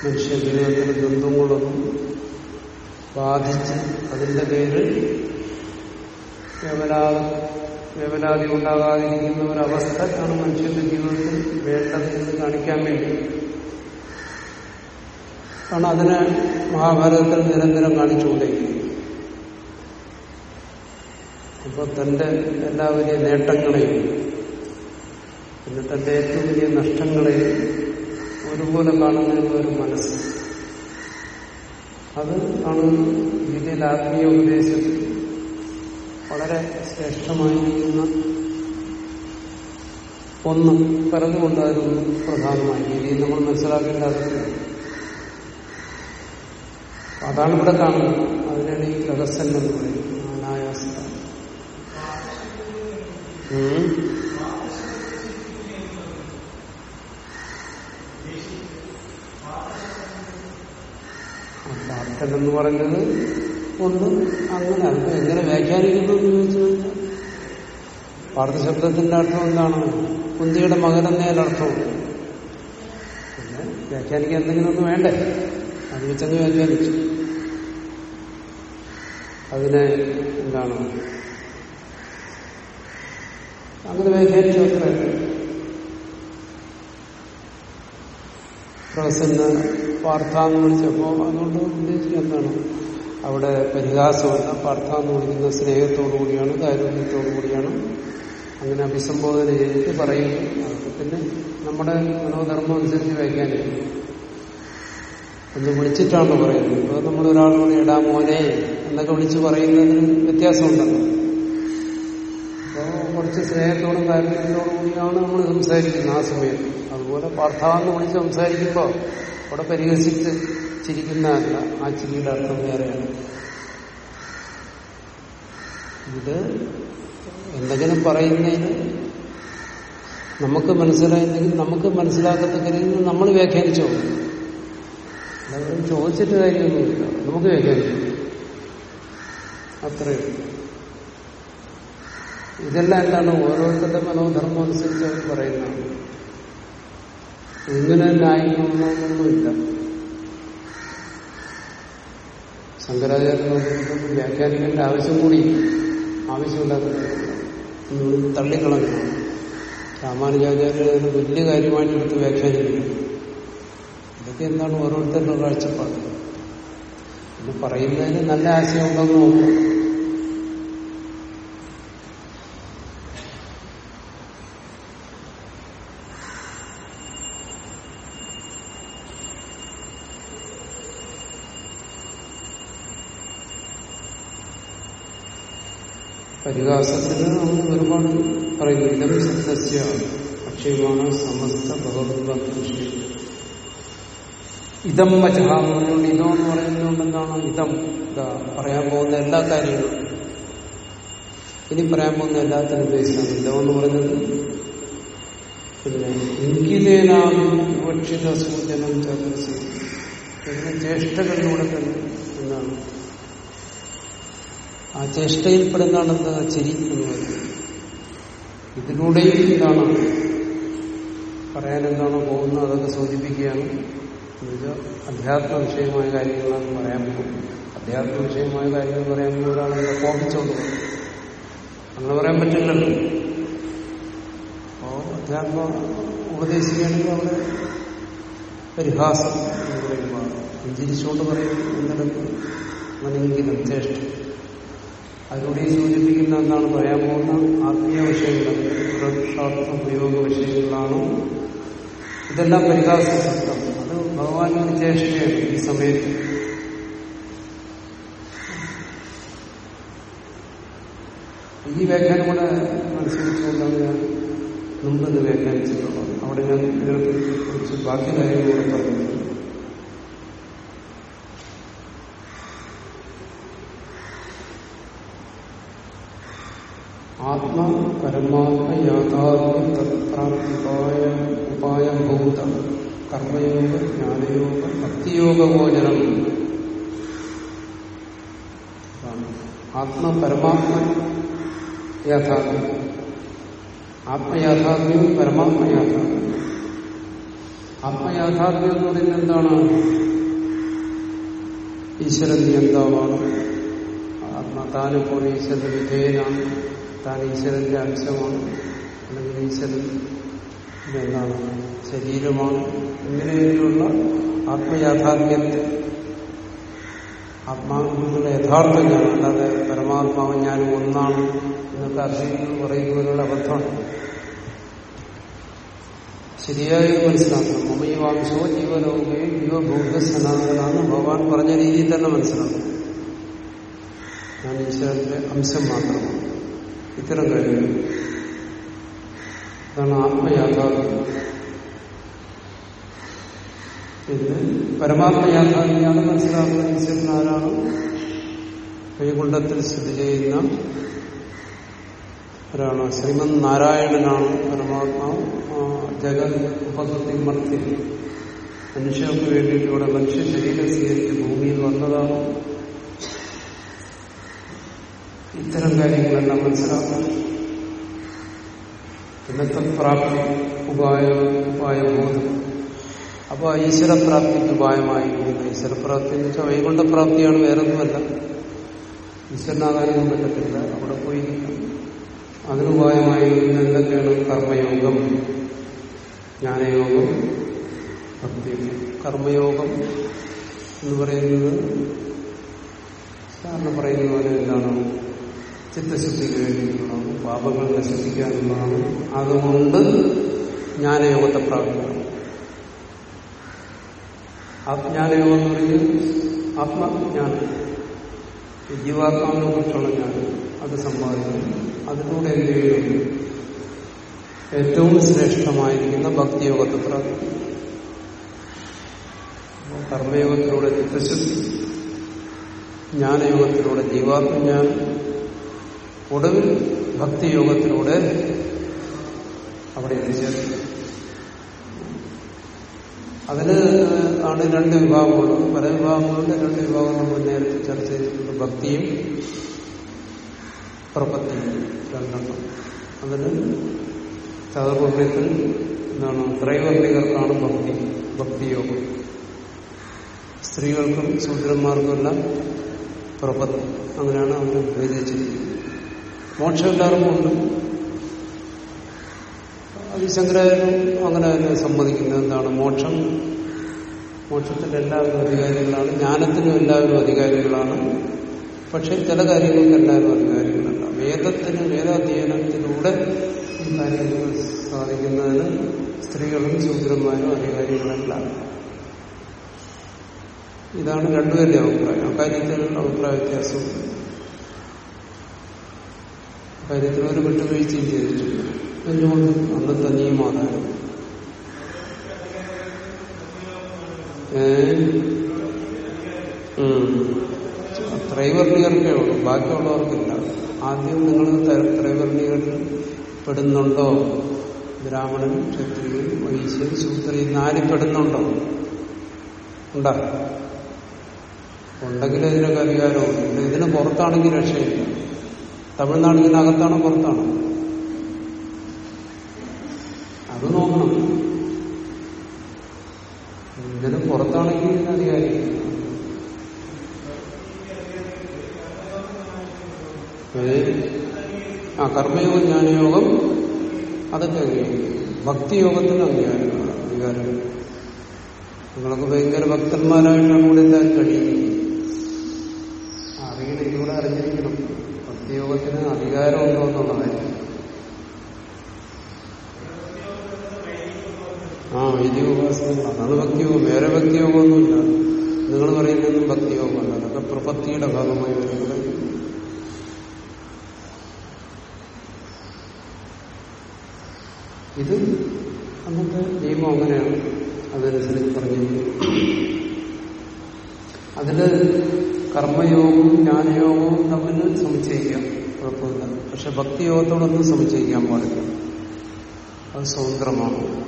മനുഷ്യ ജീവിതത്തിലെ ദ്വന്ദ്ങ്ങളൊന്നും ബാധിച്ച് അതിന്റെ പേരിൽ വേവലാതി വേവലാതി ഉണ്ടാകാതിരിക്കുന്ന ആണ് മനുഷ്യന്റെ ജീവിതത്തിൽ വേണ്ടതെന്ന് കാണിക്കാൻ വേണ്ടി. ആണ് അതിനെ മഹാഭാരതത്തിൽ നിരന്തരം കാണിച്ചുകൊണ്ടേയിരിക്കുന്നത് അപ്പൊ തന്റെ എല്ലാ വലിയ നേട്ടങ്ങളെയും പിന്നെ തന്റെ ഏറ്റവും വലിയ നഷ്ടങ്ങളെയും ഒരുപോലെ കാണുന്ന ഒരു മനസ്സ്. അത് ആണ് ഗീതയിൽ ആത്മീയ ഉപദേശത്തിൽ വളരെ ശ്രേഷ്ഠമായിരിക്കുന്ന ഒന്ന് പറഞ്ഞുകൊണ്ട് പ്രധാനമായി. ഗീതയിൽ നമ്മൾ മനസ്സിലാക്കേണ്ട അതാണ് ഇവിടെ കാണുന്നത്. അതിനാണ് ഈ രഹസ്യം എന്ന് പറയുന്നത്. അനായാസ അർത്ഥം എന്ന് പറയുന്നത് കൊണ്ട് അങ്ങനെ അത് എങ്ങനെ വ്യാഖ്യാനിക്കുന്നു എന്ന് ചോദിച്ചു കഴിഞ്ഞാൽ പാർത്ഥശബ്ദത്തിന്റെ അർത്ഥം എന്താണ്? കുന്തിയുടെ മകൻ എന്നതിനർത്ഥമുണ്ട് പിന്നെ വ്യാഖ്യാനിക്കാൻ എന്തെങ്കിലും ഒന്ന് വേണ്ടേ? അത് വെച്ചങ്ങ് വ്യാഖ്യാനിച്ചു. അതിനെ എന്താണ്? അങ്ങനെ വ്യാഖ്യാനിച്ചു അത്ര. പ്രസന്ന പാർത്ഥ എന്ന് വിളിച്ചപ്പോ അതുകൊണ്ട് ഉദ്ദേശിക്കുക എന്താണ്? അവിടെ പരിഹാസമല്ല പാർത്ഥ എന്ന് വിളിക്കുന്ന സ്നേഹത്തോടു കൂടിയാണ് കാരുണ്യത്തോടു കൂടിയാണ്. അങ്ങനെ അഭിസംബോധന ചെയ്തിട്ട് പറയുന്നു. പിന്നെ നമ്മുടെ മനോധർമ്മം അനുസരിച്ച് വ്യാഖ്യാനിക്കും എന്ന് വിളിച്ചിട്ടാണ് പറയുന്നത്. ഇപ്പൊ നമ്മൾ ഒരാളോട് ഇടാ മോനെ എന്നൊക്കെ വിളിച്ച് പറയുന്നതിന് വ്യത്യാസമുണ്ടല്ലോ. അപ്പോ കുറച്ച് സ്നേഹത്തോടും താല്പര്യത്തോടും കൂടിയാണ് നമ്മൾ സംസാരിക്കുന്നത് ആ സമയത്ത് അതുപോലെ പാർത്ഥാവെന്ന് വിളിച്ച് സംസാരിക്കുമ്പോൾ അവിടെ പരിഹസിച്ച് ചിരിക്കുന്നതല്ല ആ ചിരിയുടെ അർത്ഥം വേറെയാണ്. ഇത് എന്തെങ്കിലും പറയുന്നതിന് നമുക്ക് മനസ്സിലായില്ലെങ്കിൽ നമുക്ക് മനസ്സിലാക്കത്തക്ക രീതിയിൽ നമ്മൾ വ്യാഖ്യാനിച്ചോ അല്ലാതെ ചോദിച്ചിട്ട് കാര്യമൊന്നുമില്ല. നമുക്ക് വ്യാഖ്യാനിക്കാം അത്രയേ ഇതെല്ലാം എന്താണ്? ഓരോരുത്തരുടെ മനോധർമ്മം അനുസരിച്ച് അവർ പറയുന്നതാണ് ഇങ്ങനെ തന്നെ ആയിരിക്കണമെന്നൊന്നുമില്ല ശങ്കരാചാര്യ വ്യാഖ്യാനിക്കേണ്ട ആവശ്യം കൂടി ആവശ്യമില്ലാത്ത തള്ളിക്കളഞ്ഞു. രാമാനുജാചാര്യ വലിയ കാര്യമായിട്ട് എടുത്ത് വ്യാഖ്യാനിക്കുന്നു. എന്താണ് ഓരോരുത്തരുടെ കാഴ്ചപ്പാട്. പിന്നെ പറയുന്നതിന് നല്ല ആശയം ഉണ്ടെന്ന് നോക്കും പരിഹാസത്തിന് നമ്മൾ ഒരുപാട് പറയുന്നു. ഇതം സത്യസ്യ അക്ഷയമാണ് സമസ്ത ഭഗവത്കൃഷി ഇതം വചഹ എന്ന് ഇതം എന്ന് പറയുന്നതുകൊണ്ട് എന്താണ് ഇതം? ഇതാ പറയാൻ പോകുന്ന എല്ലാ കാര്യങ്ങളും. ഇനി പറയാൻ പോകുന്ന എല്ലാത്തിനും ഉദ്ദേശിക്കുന്നത് ഇതം എന്ന് പറയുന്നത്. പിന്നെ എങ്കിലേനാണ് വിവക്ഷിത സൂചനം ഇതിന് ചേഷ്ടകളിലൂടെ തന്നെ എന്താണ് ആ ചേഷ്ടയിൽപ്പെടുന്നതാണ് എന്താ ചിരി എന്ന് പറയുന്നത് ഇതിലൂടെയും എന്താണ് പറയാൻ എന്താണോ പോകുന്നത് അതൊക്കെ സൂചിപ്പിക്കുകയാണ്. എന്നുവെച്ചാൽ അധ്യാത്മ വിഷയമായ കാര്യങ്ങളാണ് പറയാൻ പറ്റും. അധ്യാത്മ വിഷയമായ കാര്യങ്ങൾ പറയാൻ ഒരാൾ കോപിച്ചോണ്ട് അങ്ങനെ പറയാൻ പറ്റില്ലല്ലോ. അപ്പോ അധ്യാത്മ ഉപദേശിക്കുകയാണെങ്കിൽ അവിടെ പരിഹാസം എന്ന് പറയുമ്പോൾ പുഞ്ചിരിച്ചുകൊണ്ട് പറയും എന്നിടത്ത് അവനെങ്കിലും ചേഷ്ടം അതിലൂടെ സൂചിപ്പിക്കുന്ന എന്താണ് പറയാൻ പോകുന്ന ആത്മീയ വിഷയങ്ങൾ പുരുഷാർത്ഥ ഉപയോഗ വിഷയങ്ങളാണ്. ഇതെല്ലാം പരിഹാസ അത് ചേഷ്ടയാണ് ഈ സമയത്ത് ഈ വ്യാഖ്യാനം കൂടെ അനുസരിച്ചുകൊണ്ടാണ് ഞാൻ മുമ്പ് ഇത് വ്യാഖ്യാനിച്ചിട്ടുള്ളത്. അവിടെ ഞാൻ ഇതിനെ കുറിച്ച് ബാക്കി കാര്യങ്ങളൂടെ പറഞ്ഞു. ആത്മ പരമാത്മ യാഥാർത്ഥ്യ തത്പ്രാപ്തിപായ ഉപായഭൂത കർമ്മയോഗ ജ്ഞാനയോഗ ഭക്തിയോഗമോചനം. ആത്മ പരമാത്മ യാഥാർത്ഥ്യം. ആത്മയാഥാർത്ഥ്യവും പരമാത്മ യാഥാർത്ഥ്യം. ആത്മയാഥാർത്ഥ്യം എന്ന് പറയുന്നത് എന്താണ്? ഈശ്വരൻ നിയന്താവാണ്. ആത്മ താനിപ്പോൾ ഈശ്വരന്റെ വിധേയനാണ്. താൻ ഈശ്വരന്റെ അംശമാണ്. അല്ലെങ്കിൽ ഈശ്വരൻ എന്താണ് ശരീരമാണ് ഇങ്ങനെയുള്ള ആത്മയാഥാർത്ഥ്യത്തെ ആത്മാവിനുള്ള യഥാർത്ഥം ഞാൻ അല്ലാതെ പരമാത്മാവ് ഞാൻ ഒന്നാണ് എന്നൊക്കെ അർഹിക്കുന്നത് പറയുന്നതിനുള്ള അബദ്ധമാണ്. ശരിയായി മനസ്സിലാക്കണം. മമയുവാംശോ ജീവലോകയെ ജീവഭൂത സനാതനാന്ന് ഭഗവാൻ പറഞ്ഞ രീതിയിൽ തന്നെ മനസ്സിലാക്കണം. ഞാൻ ഈശ്വരന്റെ അംശം മാത്രമാണ്. ഇത്തരം കാര്യങ്ങൾ അതാണ് ആത്മയാഥാർത്ഥ്യം പിന്നെ പരമാത്മയാഥാർത്ഥ്യമാണ് മനസ്സിലാക്കുന്ന ഈശ്വരൻ ആരാണ്? വൈകുണ്ഠത്തിൽ സ്ഥിതി ചെയ്യുന്ന ഒരാണ് ശ്രീമൻ നാരായണനാണ് പരമാത്മാവ്. ജഗത് ഉപകൃതി മർത്തി മനുഷ്യർക്ക് വേണ്ടിയിട്ട് ഇവിടെ മനുഷ്യ ശരീരം സ്വീകരിച്ച് ഭൂമിയിൽ വന്നതാണ്. ഇത്തരം കാര്യങ്ങളെല്ലാം മനസ്സിലാക്കണം പിന്നെ പ്രാപ്തി ഉപായ ഉപായബോധം. അപ്പൊ ഈശ്വരപ്രാപ്തിക്ക് ഉപായമായിരിക്കുന്നത് ഈശ്വരപ്രാപ്തി എന്ന് വെച്ചാൽ വൈകുണ്ഠപ്രാപ്തിയാണ് വേറൊന്നുമല്ല. ഈശ്വരനാകാനൊന്നും പറ്റത്തില്ല. അവിടെ പോയി അതിനുപായമായിരിക്കുന്ന എന്തൊക്കെയാണ്? കർമ്മയോഗം ജ്ഞാനയോഗം ഭക്തി കർമ്മയോഗം എന്ന് പറയുന്നത് സാറിന് പറയുന്ന പോലെ എന്താണ്? ചിത്തശുദ്ധിക്ക് വേണ്ടിയിട്ടുള്ളതാണ് പാപങ്ങൾ നശിപ്പിക്കാനുള്ളതാണ്. അതുകൊണ്ട് ജ്ഞാനയോഗത്തെ പ്രാപിക്കണം. ആത്മജ്ഞാനയോഗം എന്ന് പറയുന്നത് ആത്മജ്ഞാനം. ജീവാത്മാവിനെ കുറിച്ചുള്ള ജ്ഞാനം. അത് സമ്പാദിക്കുന്നു അതിലൂടെ എന്ത് ചെയ്യുന്നു ഏറ്റവും ശ്രേഷ്ഠമായിരിക്കുന്ന ഭക്തിയോഗത്തെ പ്രാപിക്കുന്നു കർമ്മയോഗത്തിലൂടെ ചിത്തശുദ്ധി ജ്ഞാനയോഗത്തിലൂടെ ജീവാത്മജ്ഞാനം ഒടുവിൽ ഭക്തിയോഗത്തിലൂടെ അവിടെ എത്തിച്ചേർന്നു. അതിന് ആണ് രണ്ട് വിഭാഗങ്ങളുള്ളത് പല വിഭാഗങ്ങളുണ്ട് രണ്ട് വിഭാഗം നമ്മൾ നേരത്തെ ചർച്ച ചെയ്തിട്ടുണ്ട്. ഭക്തിയും പ്രപത്തിയും രണ്ടെണ്ണം. അതിന് ചതുർവർണത്തിൽ എന്താണ് ത്രൈവർണികർക്കാണ് ഭക്തി ഭക്തിയോഗം. സ്ത്രീകൾക്കും ശൂദ്രന്മാർക്കുമെല്ലാം പ്രപത്തി. അങ്ങനെയാണ് അവർ വിഭജിച്ചിരിക്കുന്നത് മോക്ഷം എല്ലാവർക്കും ഉണ്ട്. അത് ശങ്കരാചാര്യം അങ്ങനെ തന്നെ സമ്മതിക്കുന്നത് എന്താണ്? മോക്ഷം മോക്ഷത്തിന്റെ എല്ലാവരും അധികാരികളാണ് ജ്ഞാനത്തിനും എല്ലാവരും അധികാരികളാണ്. പക്ഷെ ചില കാര്യങ്ങൾക്ക് എല്ലാവരും അധികാരികളല്ല. വേദത്തിന് വേദാധ്യയനത്തിലൂടെ ഈ കാര്യങ്ങൾ സാധിക്കുന്നതിന് സ്ത്രീകളും ശൂദ്രന്മാരും അധികാരികളല്ല. ഇതാണ് രണ്ടുപേരുടെ അഭിപ്രായം. അക്കാര്യത്തിലുള്ള അഭിപ്രായ വ്യത്യാസമുണ്ട്. കാര്യത്തിൽ ഒരു വിട്ടുവീഴ്ചയും ചെയ്തിട്ടില്ല എന്തുകൊണ്ട് അന്നത്തെ മാതാവ് ത്രൈവർണികർക്കേ ഉള്ളൂ. ബാക്കിയുള്ളവർക്കില്ല. ആദ്യം നിങ്ങൾ ത്രൈവർണികളിൽ പെടുന്നുണ്ടോ? ബ്രാഹ്മണൻ ക്ഷത്രിയൻ വൈശ്യൻ ശൂദ്രൻ നാലിൽ പെടുന്നുണ്ടോ? ഉണ്ടാ? ഉണ്ടെങ്കിൽ ഇതിനൊക്കെ അധികാരമുണ്ട് ഇതിന് പുറത്താണെങ്കിൽ രക്ഷയില്ല. തമിഴ്നാട് ഇതിനകത്താണോ പുറത്താണോ? അത് നോക്കണം. ഇങ്ങനെ പുറത്താണെങ്കിൽ അധികാരി ആ കർമ്മയോഗം ജ്ഞാനയോഗം അതൊക്കെ അംഗീകരിക്കും ഭക്തിയോഗത്തിന് അംഗീകാരമാണ് അധികാരം നിങ്ങളൊക്കെ ഭയങ്കര ഭക്തന്മാരായിട്ടാണ് ഇവിടെ എന്താ കഴിയുന്നത് അറിയണം ഇവിടെ അറിഞ്ഞിരിക്കണം. ഭക്തിയോഗത്തിന് അധികാരമുണ്ടോ എന്നുള്ളതായിരിക്കും ആ വൈദിക ഉപാസനകൾ അതാണ് ഭക്തിയോഗം. വേറെ ഭക്തിയോഗമൊന്നുമില്ല. നിങ്ങൾ പറയുന്നതൊന്നും ഭക്തിയോഗമല്ല. അതൊക്കെ പ്രപത്തിയുടെ ഭാഗമായി വരുന്നത്. ഇത് അന്നത്തെ നിയമം അങ്ങനെയാണ്. അതനുസരിച്ച് പറഞ്ഞിരിക്കുന്നത് അതിൽ കർമ്മയോഗവും ജ്ഞാനയോഗവും തമ്മിൽ സമുച്ചയിക്കാം. കുഴപ്പമില്ല. പക്ഷെ ഭക്തിയോഗത്തോടൊന്നും സമുച്ചയിക്കാൻ പാടില്ല. അത് സ്വതന്ത്രമാണ്.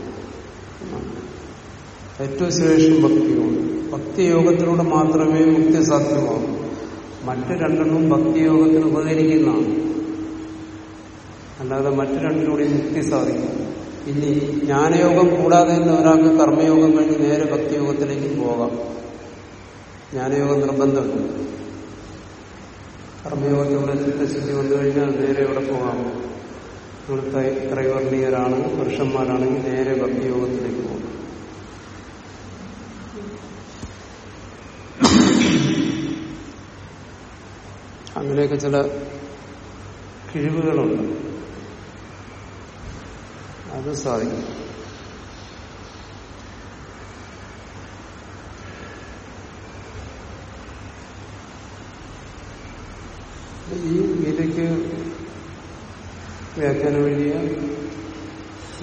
ഏറ്റവും ശ്രേഷ്ഠം ഭക്തിയോഗം. ഭക്തിയോഗത്തിലൂടെ മാത്രമേ മുക്തി സാധ്യമാകൂ മറ്റു രണ്ടെണ്ണവും ഭക്തിയോഗത്തിന് ഉപകരിക്കുന്നതാണ്. അല്ലാതെ മറ്റു രണ്ടിലൂടെ മുക്തി സാധിക്കും. ഇനി ജ്ഞാനയോഗം കൂടാതെ ഒരാൾക്ക് കർമ്മയോഗം കഴിഞ്ഞ് നേരെ ഭക്തിയോഗത്തിലേക്ക് പോകാം. ജ്ഞാനയോഗം നിർബന്ധമില്ല കർമ്മയോഗത്തിലൂടെ ചിത്തശുദ്ധി വന്നു കഴിഞ്ഞാൽ നേരെ ഇവിടെ പോകാം? നിങ്ങൾ ത്രൈവർണീയരാണ് പുരുഷന്മാരാണെങ്കിൽ നേരെ ഭക്തിയോഗത്തിലേക്ക് പോകും. അങ്ങനെയൊക്കെ ചില കിഴിവുകളുണ്ട്. അത് സാധിക്കും. ഈ ഗീതയ്ക്ക് വ്യാഖ്യാനം എഴുതിയ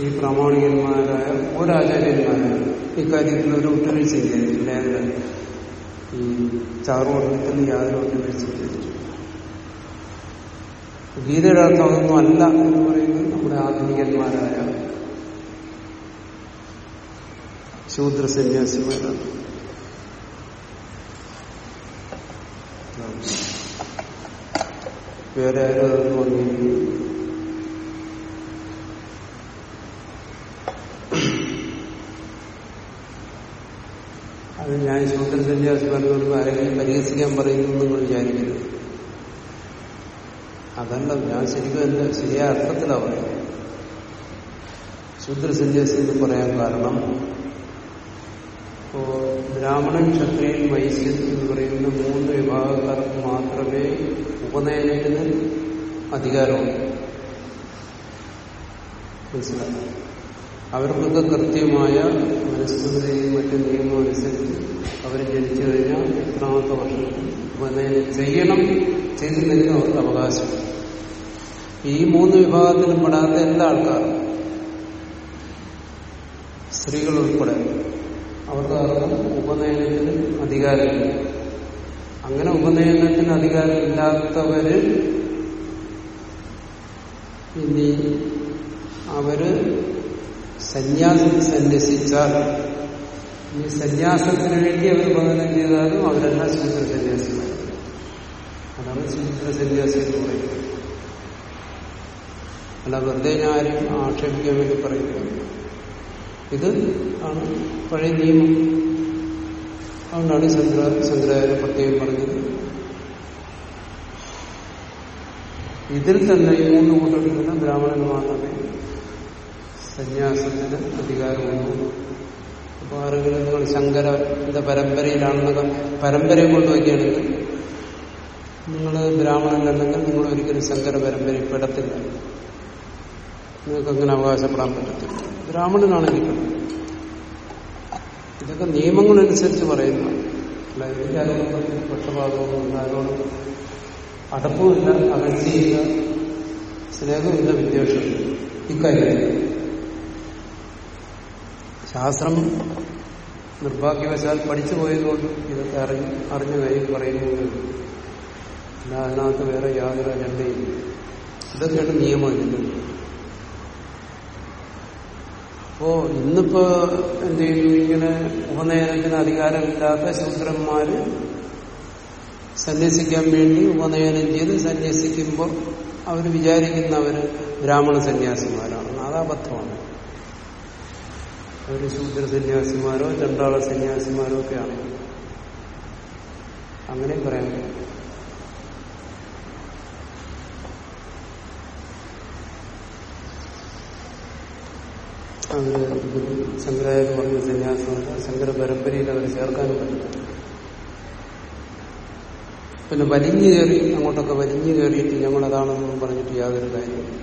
ഈ പ്രാമാണികന്മാരായ ഒരാചാര്യന്മാരായ ഇക്കാര്യത്തിൽ ഒരു ഒത്തുവീഴ്ച ചെയ്തിട്ടില്ല എന്റെ ഈ ചാറുവർണത്തിൽ യാതൊരു ഒത്തുവീഴ്ച ചെയ്തിട്ടില്ല. ഗീതയുടെ അർത്ഥം അതൊന്നും അല്ല എന്ന് പറയുന്നത് നമ്മുടെ ആധുനികന്മാരായ ശൂദ്ര സന്യാസിമാരാണ് വേറെ ആരും അതൊന്നും അംഗീകരിക്കുന്നു അത് ഞാൻ ശൂദ്ര സന്യാസിമാരോട് ആരെങ്കിലും പരിഹസിക്കാൻ പറയുന്നു നിങ്ങൾ വിചാരിക്കരുത് അതല്ല ഞാൻ ശരിക്കും എന്റെ ശരിയായ അർത്ഥത്തിലാണ് പറയുന്നത്. ശൂദ്ര സന്യാസി എന്ന് പറയാൻ കാരണം ഇപ്പോ ബ്രാഹ്മണൻ ക്ഷത്രിയൻ വൈശ്യൻ എന്ന് പറയുന്ന മൂന്ന് വിഭാഗക്കാർക്ക് മാത്രമേ ഉപനയനത്തിന് അധികാരമുണ്ട് മനസ്സിലാക്കി അവർക്കൊക്കെ കൃത്യമായ മനസ്സുമതിയും മറ്റു നിയമം അനുസരിച്ച് അവർ ജനിച്ചു കഴിഞ്ഞാൽ എത്രാമത്തെ വർഷം ഉപനയനം ചെയ്യണം ചെയ്തില്ലെങ്കിൽ അവർക്ക് അവകാശം. ഈ മൂന്ന് വിഭാഗത്തിലും പെടാത്ത എല്ലാ ആൾക്കാരും സ്ത്രീകൾ ഉൾപ്പെടെ അവർക്ക് ആർക്കും ഉപനയനത്തിന് അധികാരമില്ല. അങ്ങനെ ഉപനയനത്തിന് അധികാരമില്ലാത്തവര് ഇനി അവർ സന്യാസം സന്യസിച്ചാൽ ഈ സന്യാസത്തിന് വേണ്ടി അവർ ഉപനയനം ചെയ്താലും അവരെല്ലാം ശൂദ്ര സന്യാസിമാർ അതാണ് ശൂദ്ര സന്യാസി എന്ന് പറയുന്നത്. അല്ല വെറുതെ ഞാനും ആക്ഷേപിക്കാൻ വേണ്ടി പറയുന്നത് ഇത് ആണ് പഴയ നിയമം. അതുകൊണ്ടാണ് ശങ്കര ശങ്കരാചാര്യ പ്രത്യേകം പറഞ്ഞത്. ഇതിൽ തന്നെ ഈ മൂന്ന് കൂട്ടത്തിൽ ബ്രാഹ്മണന് മാത്രമേ സന്യാസത്തിന് അധികാരമുള്ളൂ. അപ്പൊ ആരെങ്കിലും നിങ്ങൾ ശങ്കരന്റെ പരമ്പരയിലാണെന്നൊക്കെ പരമ്പരയെ നോക്കിയാണെങ്കിൽ നിങ്ങൾ ബ്രാഹ്മണനല്ലെങ്കിൽ നിങ്ങൾ ഒരിക്കലും ശങ്കര പരമ്പരയിൽ പെടത്തില്ല. നിങ്ങൾക്ക് അങ്ങനെ അവകാശപ്പെടാൻ പറ്റത്തില്ല. ബ്രാഹ്മണനാണെങ്കിൽ ഇതൊക്കെ നിയമങ്ങളനുസരിച്ച് പറയുന്ന. അല്ല എനിക്ക് അതിനൊന്നും പക്ഷപാതമൊന്നുമില്ല ആരോടും അടപ്പുമില്ല അകൽച്ചയില്ല സ്നേഹമില്ല വിദ്വേഷമില്ല. ഇക്കാര്യം ശാസ്ത്രം നിർഭാഗ്യവശാൽ പഠിച്ചു പോയതുകൊണ്ട് ഇതൊക്കെ അറിഞ്ഞ് അറിഞ്ഞ കാര്യം പറയുന്നത് അല്ല അതിനകത്ത് വേറെ യാതൊരു അജണ്ടയില്ല ഇതൊക്കെയാണ് നിയമം അപ്പോ ഇന്നിപ്പോ എന്ത് ചെയ്യുന്നു ഇങ്ങനെ ഉപനയനത്തിന് അധികാരമില്ലാത്ത ശൂദ്രന്മാര് സന്യസിക്കാൻ വേണ്ടി ഉപനയനം ചെയ്ത് സന്യസിക്കുമ്പോൾ അവർ വിചാരിക്കുന്നവര് ബ്രാഹ്മണ സന്യാസിമാരാണ്. അതാബദ്ധമാണ് അവർ ശൂദ്ര സന്യാസിമാരോ ചണ്ടാള സന്യാസിമാരോ ഒക്കെയാണ് അങ്ങനെയും പറയാൻ അവർ ശങ്കരാചാര്യ പറഞ്ഞ സന്യാസം ശങ്കര പരമ്പരയിൽ അവർ ചേർക്കാനും പറ്റും. പിന്നെ വലിഞ്ഞു കയറി അങ്ങോട്ടൊക്കെ വലിഞ്ഞു കയറിയിട്ട് ഞങ്ങളതാണെന്നും പറഞ്ഞിട്ട് യാതൊരു കാര്യമില്ല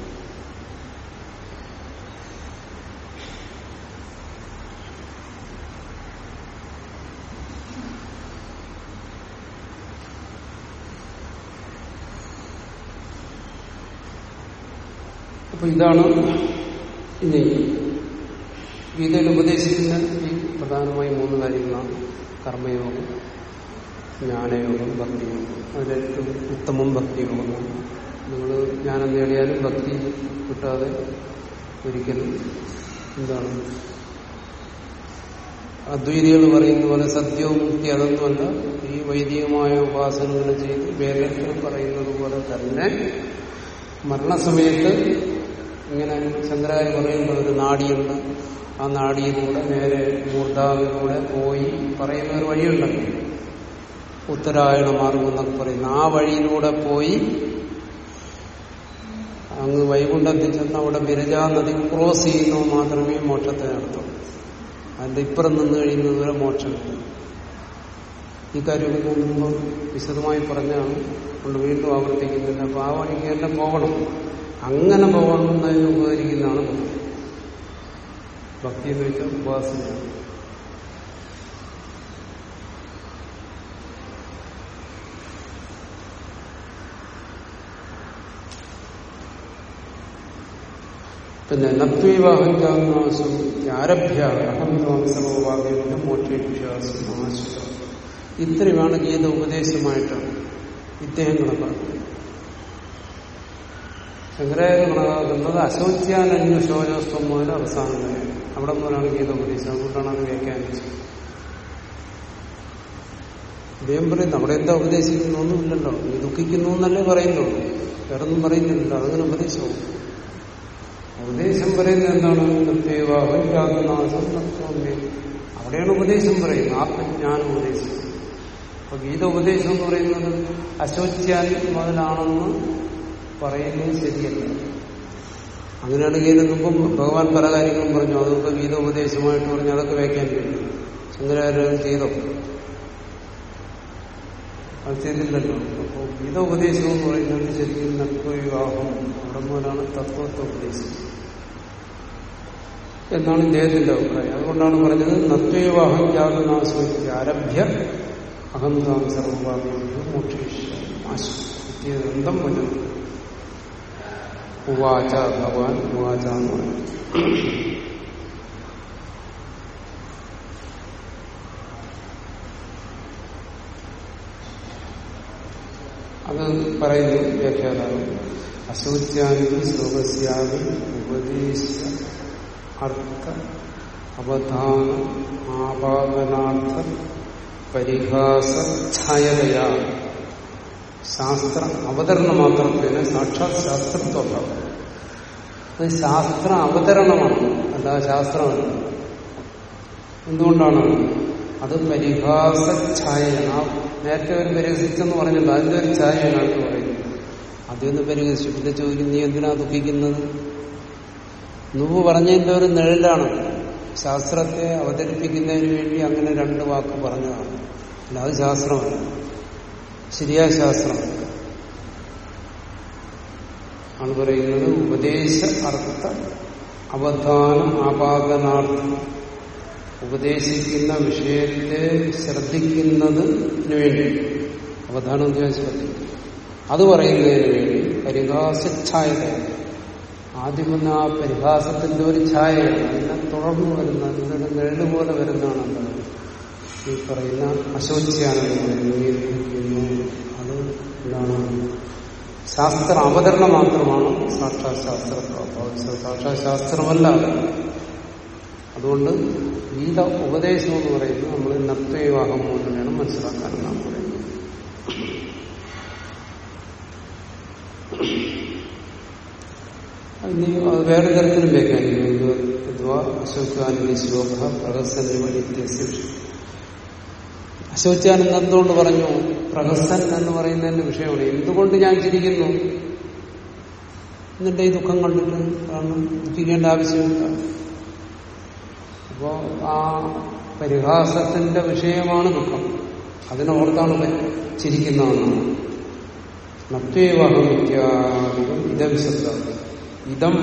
അപ്പൊ ഇതാണ് ഇനി ഗീതയിൽ ഉപദേശിക്കുന്ന ഈ പ്രധാനമായി മൂന്ന് കാര്യങ്ങളാണ് കർമ്മയോഗം ജ്ഞാനയോഗം ഭക്തിയോഗം. അതിലേറ്റവും ഉത്തമം ഭക്തിയോഗം നിങ്ങൾ ജ്ഞാനം നേടിയാലും ഭക്തി കിട്ടാതെ ഒരിക്കലും എന്താണ്? അദ്വൈതികൾ പറയുന്ന പോലെ സത്യവും മുക്തി അതൊന്നുമല്ല ഈ വൈദികമായ ഉപാസനകൾ ചെയ്ത് വേദത്തിൽ പറയുന്നത് പോലെ തന്നെ മരണസമയത്ത് ഇങ്ങനെ ശങ്കരാചാര്യ പറയുമ്പോൾ ഒരു നാടിയുണ്ട്. ആ നാടിയിലൂടെ നേരെ മൂർധാവിലൂടെ പോയി പറയുന്ന ഒരു വഴിയുണ്ടല്ലോ. ഉത്തരായണ മാർഗം എന്നൊക്കെ പറയുന്ന ആ വഴിയിലൂടെ പോയി അങ്ങ് വൈകുണ്ഠത്തിൽ ചെന്ന് അവിടെ ബിരജാ നദി ക്രോസ് ചെയ്യുന്നു മാത്രമേ മോക്ഷത്തെ നടത്തുള്ളൂ അതിന്റെ ഇപ്പുറം നിന്ന് കഴിയുന്നത് വരെ മോക്ഷമില്ല ഈ കാര്യമൊക്കെ മുമ്പ് വിശദമായി പറഞ്ഞാണ് കൊണ്ട് വീണ്ടും ആവർത്തിക്കുന്നില്ല. അപ്പൊ ആ വഴിക്ക് തന്നെ പോകണം. അങ്ങനെ പോകണമെന്നതിന് ഉപകരിക്കുന്നതാണ് ഭക്തി എന്ന് വെച്ചാൽ ഉപാസനയാണ് പിന്നെ നത്വീവാഹ്യാത്മാശം ആരഭ്യ അഹംസമോപാകേന മോക്ഷേക്ഷാസുമാശിക ഇത്രയുമാണ് ഗീത ഉപദേശമായിട്ടാണ് ഇദ്ദേഹം കണക്കാക്കുന്നത് ശങ്കരായ കണക്കാക്കുന്നത് അശോച്യാനന്യ ശോചോസ്വം മുതൽ അവസാനം അവിടെ മുതലാണ് ഗീത ഉപദേശം അതുകൊണ്ടാണ് അത് വ്യാഖ്യാനിച്ചത് അദ്ദേഹം പറയുന്നത് അവിടെ എന്താ ഉപദേശിക്കുന്നു ഒന്നുമില്ലല്ലോ നീ ദുഃഖിക്കുന്നു എന്നല്ലേ പറയുന്നുള്ളൂ വേറൊന്നും പറയുന്നില്ല അതങ്ങനെ ഉപദേശവും ഉപദേശം പറയുന്നത് എന്താണ്? അവിടെയാണ് ഉപദേശം പറയുന്നത്. ആത്മജ്ഞാന ഉപദേശം. അപ്പൊ ഗീത ഉപദേശം എന്ന് പറയുന്നത് അശോച്യാൻ മുതലാണെന്ന് പറയുന്നത് ശരിയല്ല. അങ്ങനെയാണെങ്കിൽ മുമ്പ് ഭഗവാൻ പല കാര്യങ്ങളും പറഞ്ഞു. അതൊക്കെ ഗീത ഉപദേശമായിട്ട് പറഞ്ഞു അതൊക്കെ വയ്ക്കാൻ കഴിയും ശങ്കരാചാര്യ ചെയ്തോ? അത് ചെയ്തില്ലല്ലോ. അപ്പോൾ ഗീത ഉപദേശം എന്ന് പറയുന്നത് ശരിക്കും നത്വവിവാഹം. അവിടെ മുതലാണ് തത്വത്തെ ഉപദേശം എന്നാണ് ഇദ്ദേഹത്തിന്റെ അഭിപ്രായം. അതുകൊണ്ടാണ് പറഞ്ഞത് നത്വവിവാഹം ജാതനാശ്രയിച്ച് ആരഭ്യ അഹന്താം സർവഭാഗ്യം മോക്ഷേഷം മുന്നിൽ ഉവാച ഭഗവാൻ ഉവാച എന്ന് പറയും അത് പറയുന്നു വ്യാഖ്യാതാവ് അശോച്യാനി ശ്ലോകസ്യാവി ഉപദേശ അർത്ഥ അവധാന ആപാദനാർത്ഥ പരിഹാസ ഛായതയാ ശാസ്ത്ര അവതരണ മാത്രത്തിന് സാക്ഷാത് ശാസ്ത്രത്വം അത് ശാസ്ത്ര അവതരണമാണ് അല്ലാതെ ശാസ്ത്രമല്ല എന്തുകൊണ്ടാണ്? അത് പരിഹാസ ഛായയാണ് നേരത്തെ ഒരു പരിഹസിച്ചെന്ന് പറഞ്ഞില്ല അതിന്റെ ഒരു ഛായയാണ് പറയുന്നത്. അതൊന്ന് പരിഹസിച്ചു പിന്നെ ചോദിക്കും നീ എന്തിനാ ദുഃഖിക്കുന്നത്? നുവ് പറഞ്ഞതിന്റെ ഒരു നിഴലാണ്. ശാസ്ത്രത്തെ അവതരിപ്പിക്കുന്നതിന് വേണ്ടി അങ്ങനെ രണ്ട് വാക്ക് പറഞ്ഞതാണ്. അല്ല അത് ശാസ്ത്രമല്ല. ശരിയായ ശാസ്ത്രം ആണ് പറയുന്നത് ഉപദേശ അർത്ഥ അവധാനം ആപാദനാർത്ഥം ഉപദേശിക്കുന്ന വിഷയത്തെ ശ്രദ്ധിക്കുന്നതിന് വേണ്ടി. അവധാനം ശ്രദ്ധിക്കും അത് പറയുന്നതിന് വേണ്ടി പരിഹാസഛായത ആദ്യം വന്ന ആ പരിഹാസത്തിന്റെ ഒരു ഛായയാണ്. അതിനെ തുടർന്ന് വരുന്ന അതിനൊരു നിഴൽ പോലെ വരുന്നതാണ് എന്താണ് ഈ പറയുന്ന അശോച്യാനെന്ന് പറയുന്നു അത് എന്താണ് ശാസ്ത്ര അവതരണം മാത്രമാണ് സാക്ഷാത് ശാസ്ത്ര സാക്ഷാത് ശാസ്ത്രമല്ല അതുകൊണ്ട് ഗീത ഉപദേശം എന്ന് പറയുന്നത് നമ്മൾ നത്വവിവാഹം കൊണ്ട് വേണം മനസ്സിലാക്കാനെന്നാണ് പറയുന്നത്. ഇനി വേറെ തരത്തിലും വ്യാഖ്യാനിക്കും അശോകാനുമതി ശ്ലോക പ്രഹസനിവ ഇത്യസ്യ അശോചാനന്ദ എന്തുകൊണ്ട് പറഞ്ഞു? പ്രഹസൻ എന്ന് പറയുന്നതിന്റെ വിഷയമാണ് എന്തുകൊണ്ട് ഞാൻ ചിരിക്കുന്നു? എന്നിട്ട് ഈ ദുഃഖം കണ്ടിട്ട് കാരണം ചിരിക്കേണ്ട ആവശ്യമില്ല. അപ്പോ ആ പരിഹാസത്തിന്റെ വിഷയമാണ് ദുഃഖം. അതിനോർത്താണ് ചിരിക്കുന്നതെന്നാണ് നത്വേവാഹം ഇത്യാദികം ഇതം ശബ്ദ. ഇതം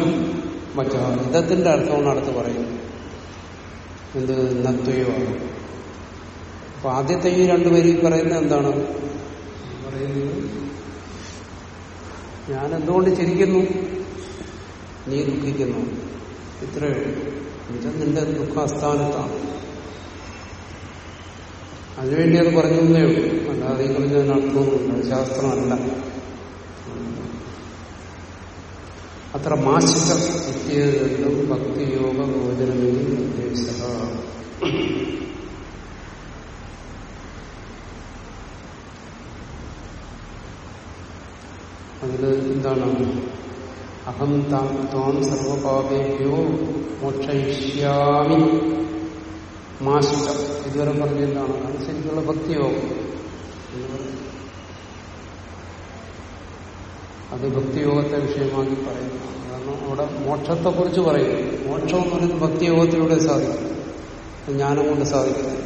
മറ്റ? ഇതത്തിന്റെ അർത്ഥമാണ് അടുത്ത് പറയുന്നത്. എന്ത്? നത്വേവാഹം അപ്പൊ ആദ്യത്തെ ഈ രണ്ടുപേരി പറയുന്നത് എന്താണ്? ഞാൻ എന്തുകൊണ്ട് ചിരിക്കുന്നു? നീ ദുഃഖിക്കുന്നു. ഇത്രേ എന്നുവെച്ചാൽ നിന്റെ ദുഃഖാസ്ഥാനത്താണ്. അതിനുവേണ്ടി അത് പറഞ്ഞു ഉള്ളൂ. അല്ലാതെ ഈ പറഞ്ഞ അർത്ഥമൊന്നുമില്ല ശാസ്ത്രമല്ല. അത്ര മാസിക ഭക്തിയോഗ ഗോചരമേ നിർദ്ദേശ അതിൽ എന്താണ്? അഹം താം ത്വാം സർവപാപേഭ്യോ മോക്ഷയിഷ്യാമി. മാശിക ഇതുവരെ പറഞ്ഞെന്താണ് അത് ശരിക്കുള്ള ഭക്തിയോഗം. അത് ഭക്തിയോഗത്തെ വിഷയമാക്കി പറയുന്നതാണ് കാരണം അവിടെ മോക്ഷത്തെക്കുറിച്ച് പറയുന്നു. മോക്ഷം എന്ന് പറയുന്നത് ഭക്തിയോഗത്തിലൂടെ സാധിക്കും. ജ്ഞാനം കൊണ്ട് സാധിക്കുന്നില്ല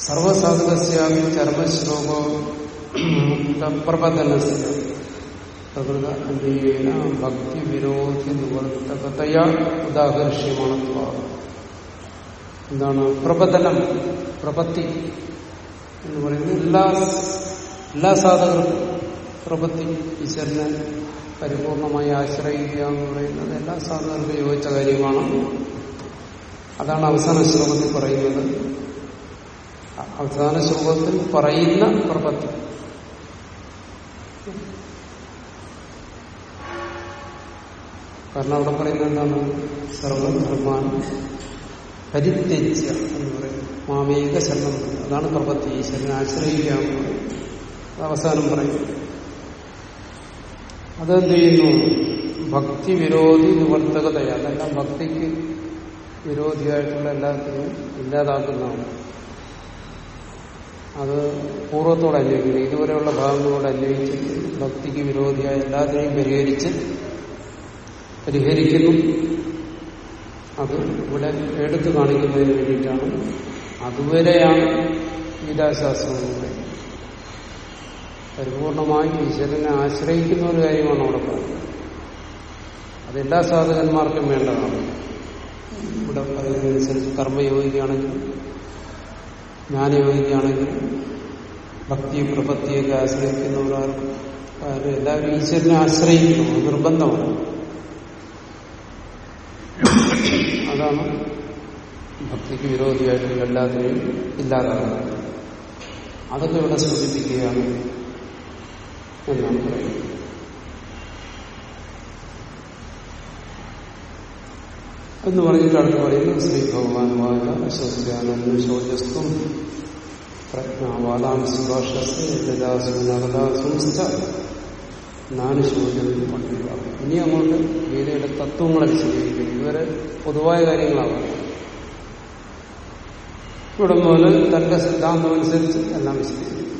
സർവസാധകസ്യാമി ചർമ്മശ്ലോകോ പ്രബന്ധനസ്യ പ്രകൃത ഭക്തി വിരോധി നിവർത്തകതയാ ഉദാഹർഷ്യമാണത്വ. എന്താണ്? പ്രബന്ധനം പ്രപത്തി എന്ന് പറയുന്നത് എല്ലാ എല്ലാ സാധകർക്കും പ്രപത്തി ഈശ്വരനെ പരിപൂർണമായി ആശ്രയിക്കുക എന്ന് പറയുന്നത് എല്ലാ സാധകർക്കും യോജിച്ച കാര്യമാണ്. അതാണ് അവസാന ശ്ലോകത്തിൽ പറയുന്നത്. അവസാന ശ്ലോകത്തിൽ പറയുന്ന പ്രപത്തി കാരണം അവിടെ പറയുന്നത് എന്താണ്? സർവധർമാൻ പരിത്യജ്യ എന്ന് പറയും മാമേക ശരണം അതാണ് പ്രപത്തി ഈശ്വരനെ ആശ്രയിക്കുക എന്ന് പറയും അത് അവസാനം പറയും. അതെന്ത് ചെയ്യുന്നു? ഭക്തി വിരോധി നിവർത്തകതയാണ്. അതെല്ലാം ഭക്തിക്ക് വിരോധിയായിട്ടുള്ള എല്ലാത്തിനും ഇല്ലാതാക്കുന്നതാണ്. അത് പൂർവത്തോടെ അന്വേഷിക്കുന്നു. ഇതുവരെയുള്ള ഭാഗങ്ങളോട് അന്വയിച്ച് ഭക്തിക്ക് വിരോധിയായ എല്ലാത്തിനെയും പരിഹരിച്ച് പരിഹരിക്കുന്നു. അത് ഇവിടെ എടുത്തു കാണിക്കുന്നതിന് വേണ്ടിയിട്ടാണ്. അതുവരെയാണ് ഗീതാശാസ്ത്രം പരിപൂർണമായി ഈശ്വരനെ ആശ്രയിക്കുന്ന ഒരു കാര്യമാണ് അവിടെ പറയുന്നത്. അതെല്ലാ സാധകന്മാർക്കും വേണ്ടതാണ്. ഇവിടെ പറയുന്നതനുസരിച്ച് കർമ്മയോഗിക്കുകയാണെങ്കിൽ ജ്ഞാനയോഗിക്കുകയാണെങ്കിൽ ഭക്തി പ്രപത്തിയൊക്കെ ആശ്രയിക്കുന്നവരാർക്കും എല്ലാവരും ഈശ്വരനെ ആശ്രയിക്കുന്നു. നിർബന്ധമാണ്. അതാണ് ഭക്തിക്ക് വിരോധിയായിട്ടുള്ള എല്ലാത്തിനെയും ഇല്ലാതാകുന്നത് അതൊക്കെ ഇവിടെ സൂചിപ്പിക്കുകയാണ് എന്നാണ് പറയുന്നത്. എന്ന് പറഞ്ഞിട്ട് അടുത്ത് പറയുന്നു ശ്രീ ഭഗവാൻ വാല അശ്വസ്യാനന്ദ ശോചസ്തും പ്രജ്ഞാവാദാംശുഭാഷസ്യദാസുനകഥാസുംസ്ഥ നാനുശോചനം പണ്ഡിത ഇനി അങ്ങോട്ട് ഗീതയുടെ തത്വങ്ങളെ വിശദീകരിക്കും. ഇതുവരെ പൊതുവായ കാര്യങ്ങളാണ്. ഇവിടെ മുതൽ തന്റെ സിദ്ധാന്തം അനുസരിച്ച് എല്ലാം വിശദീകരിക്കും.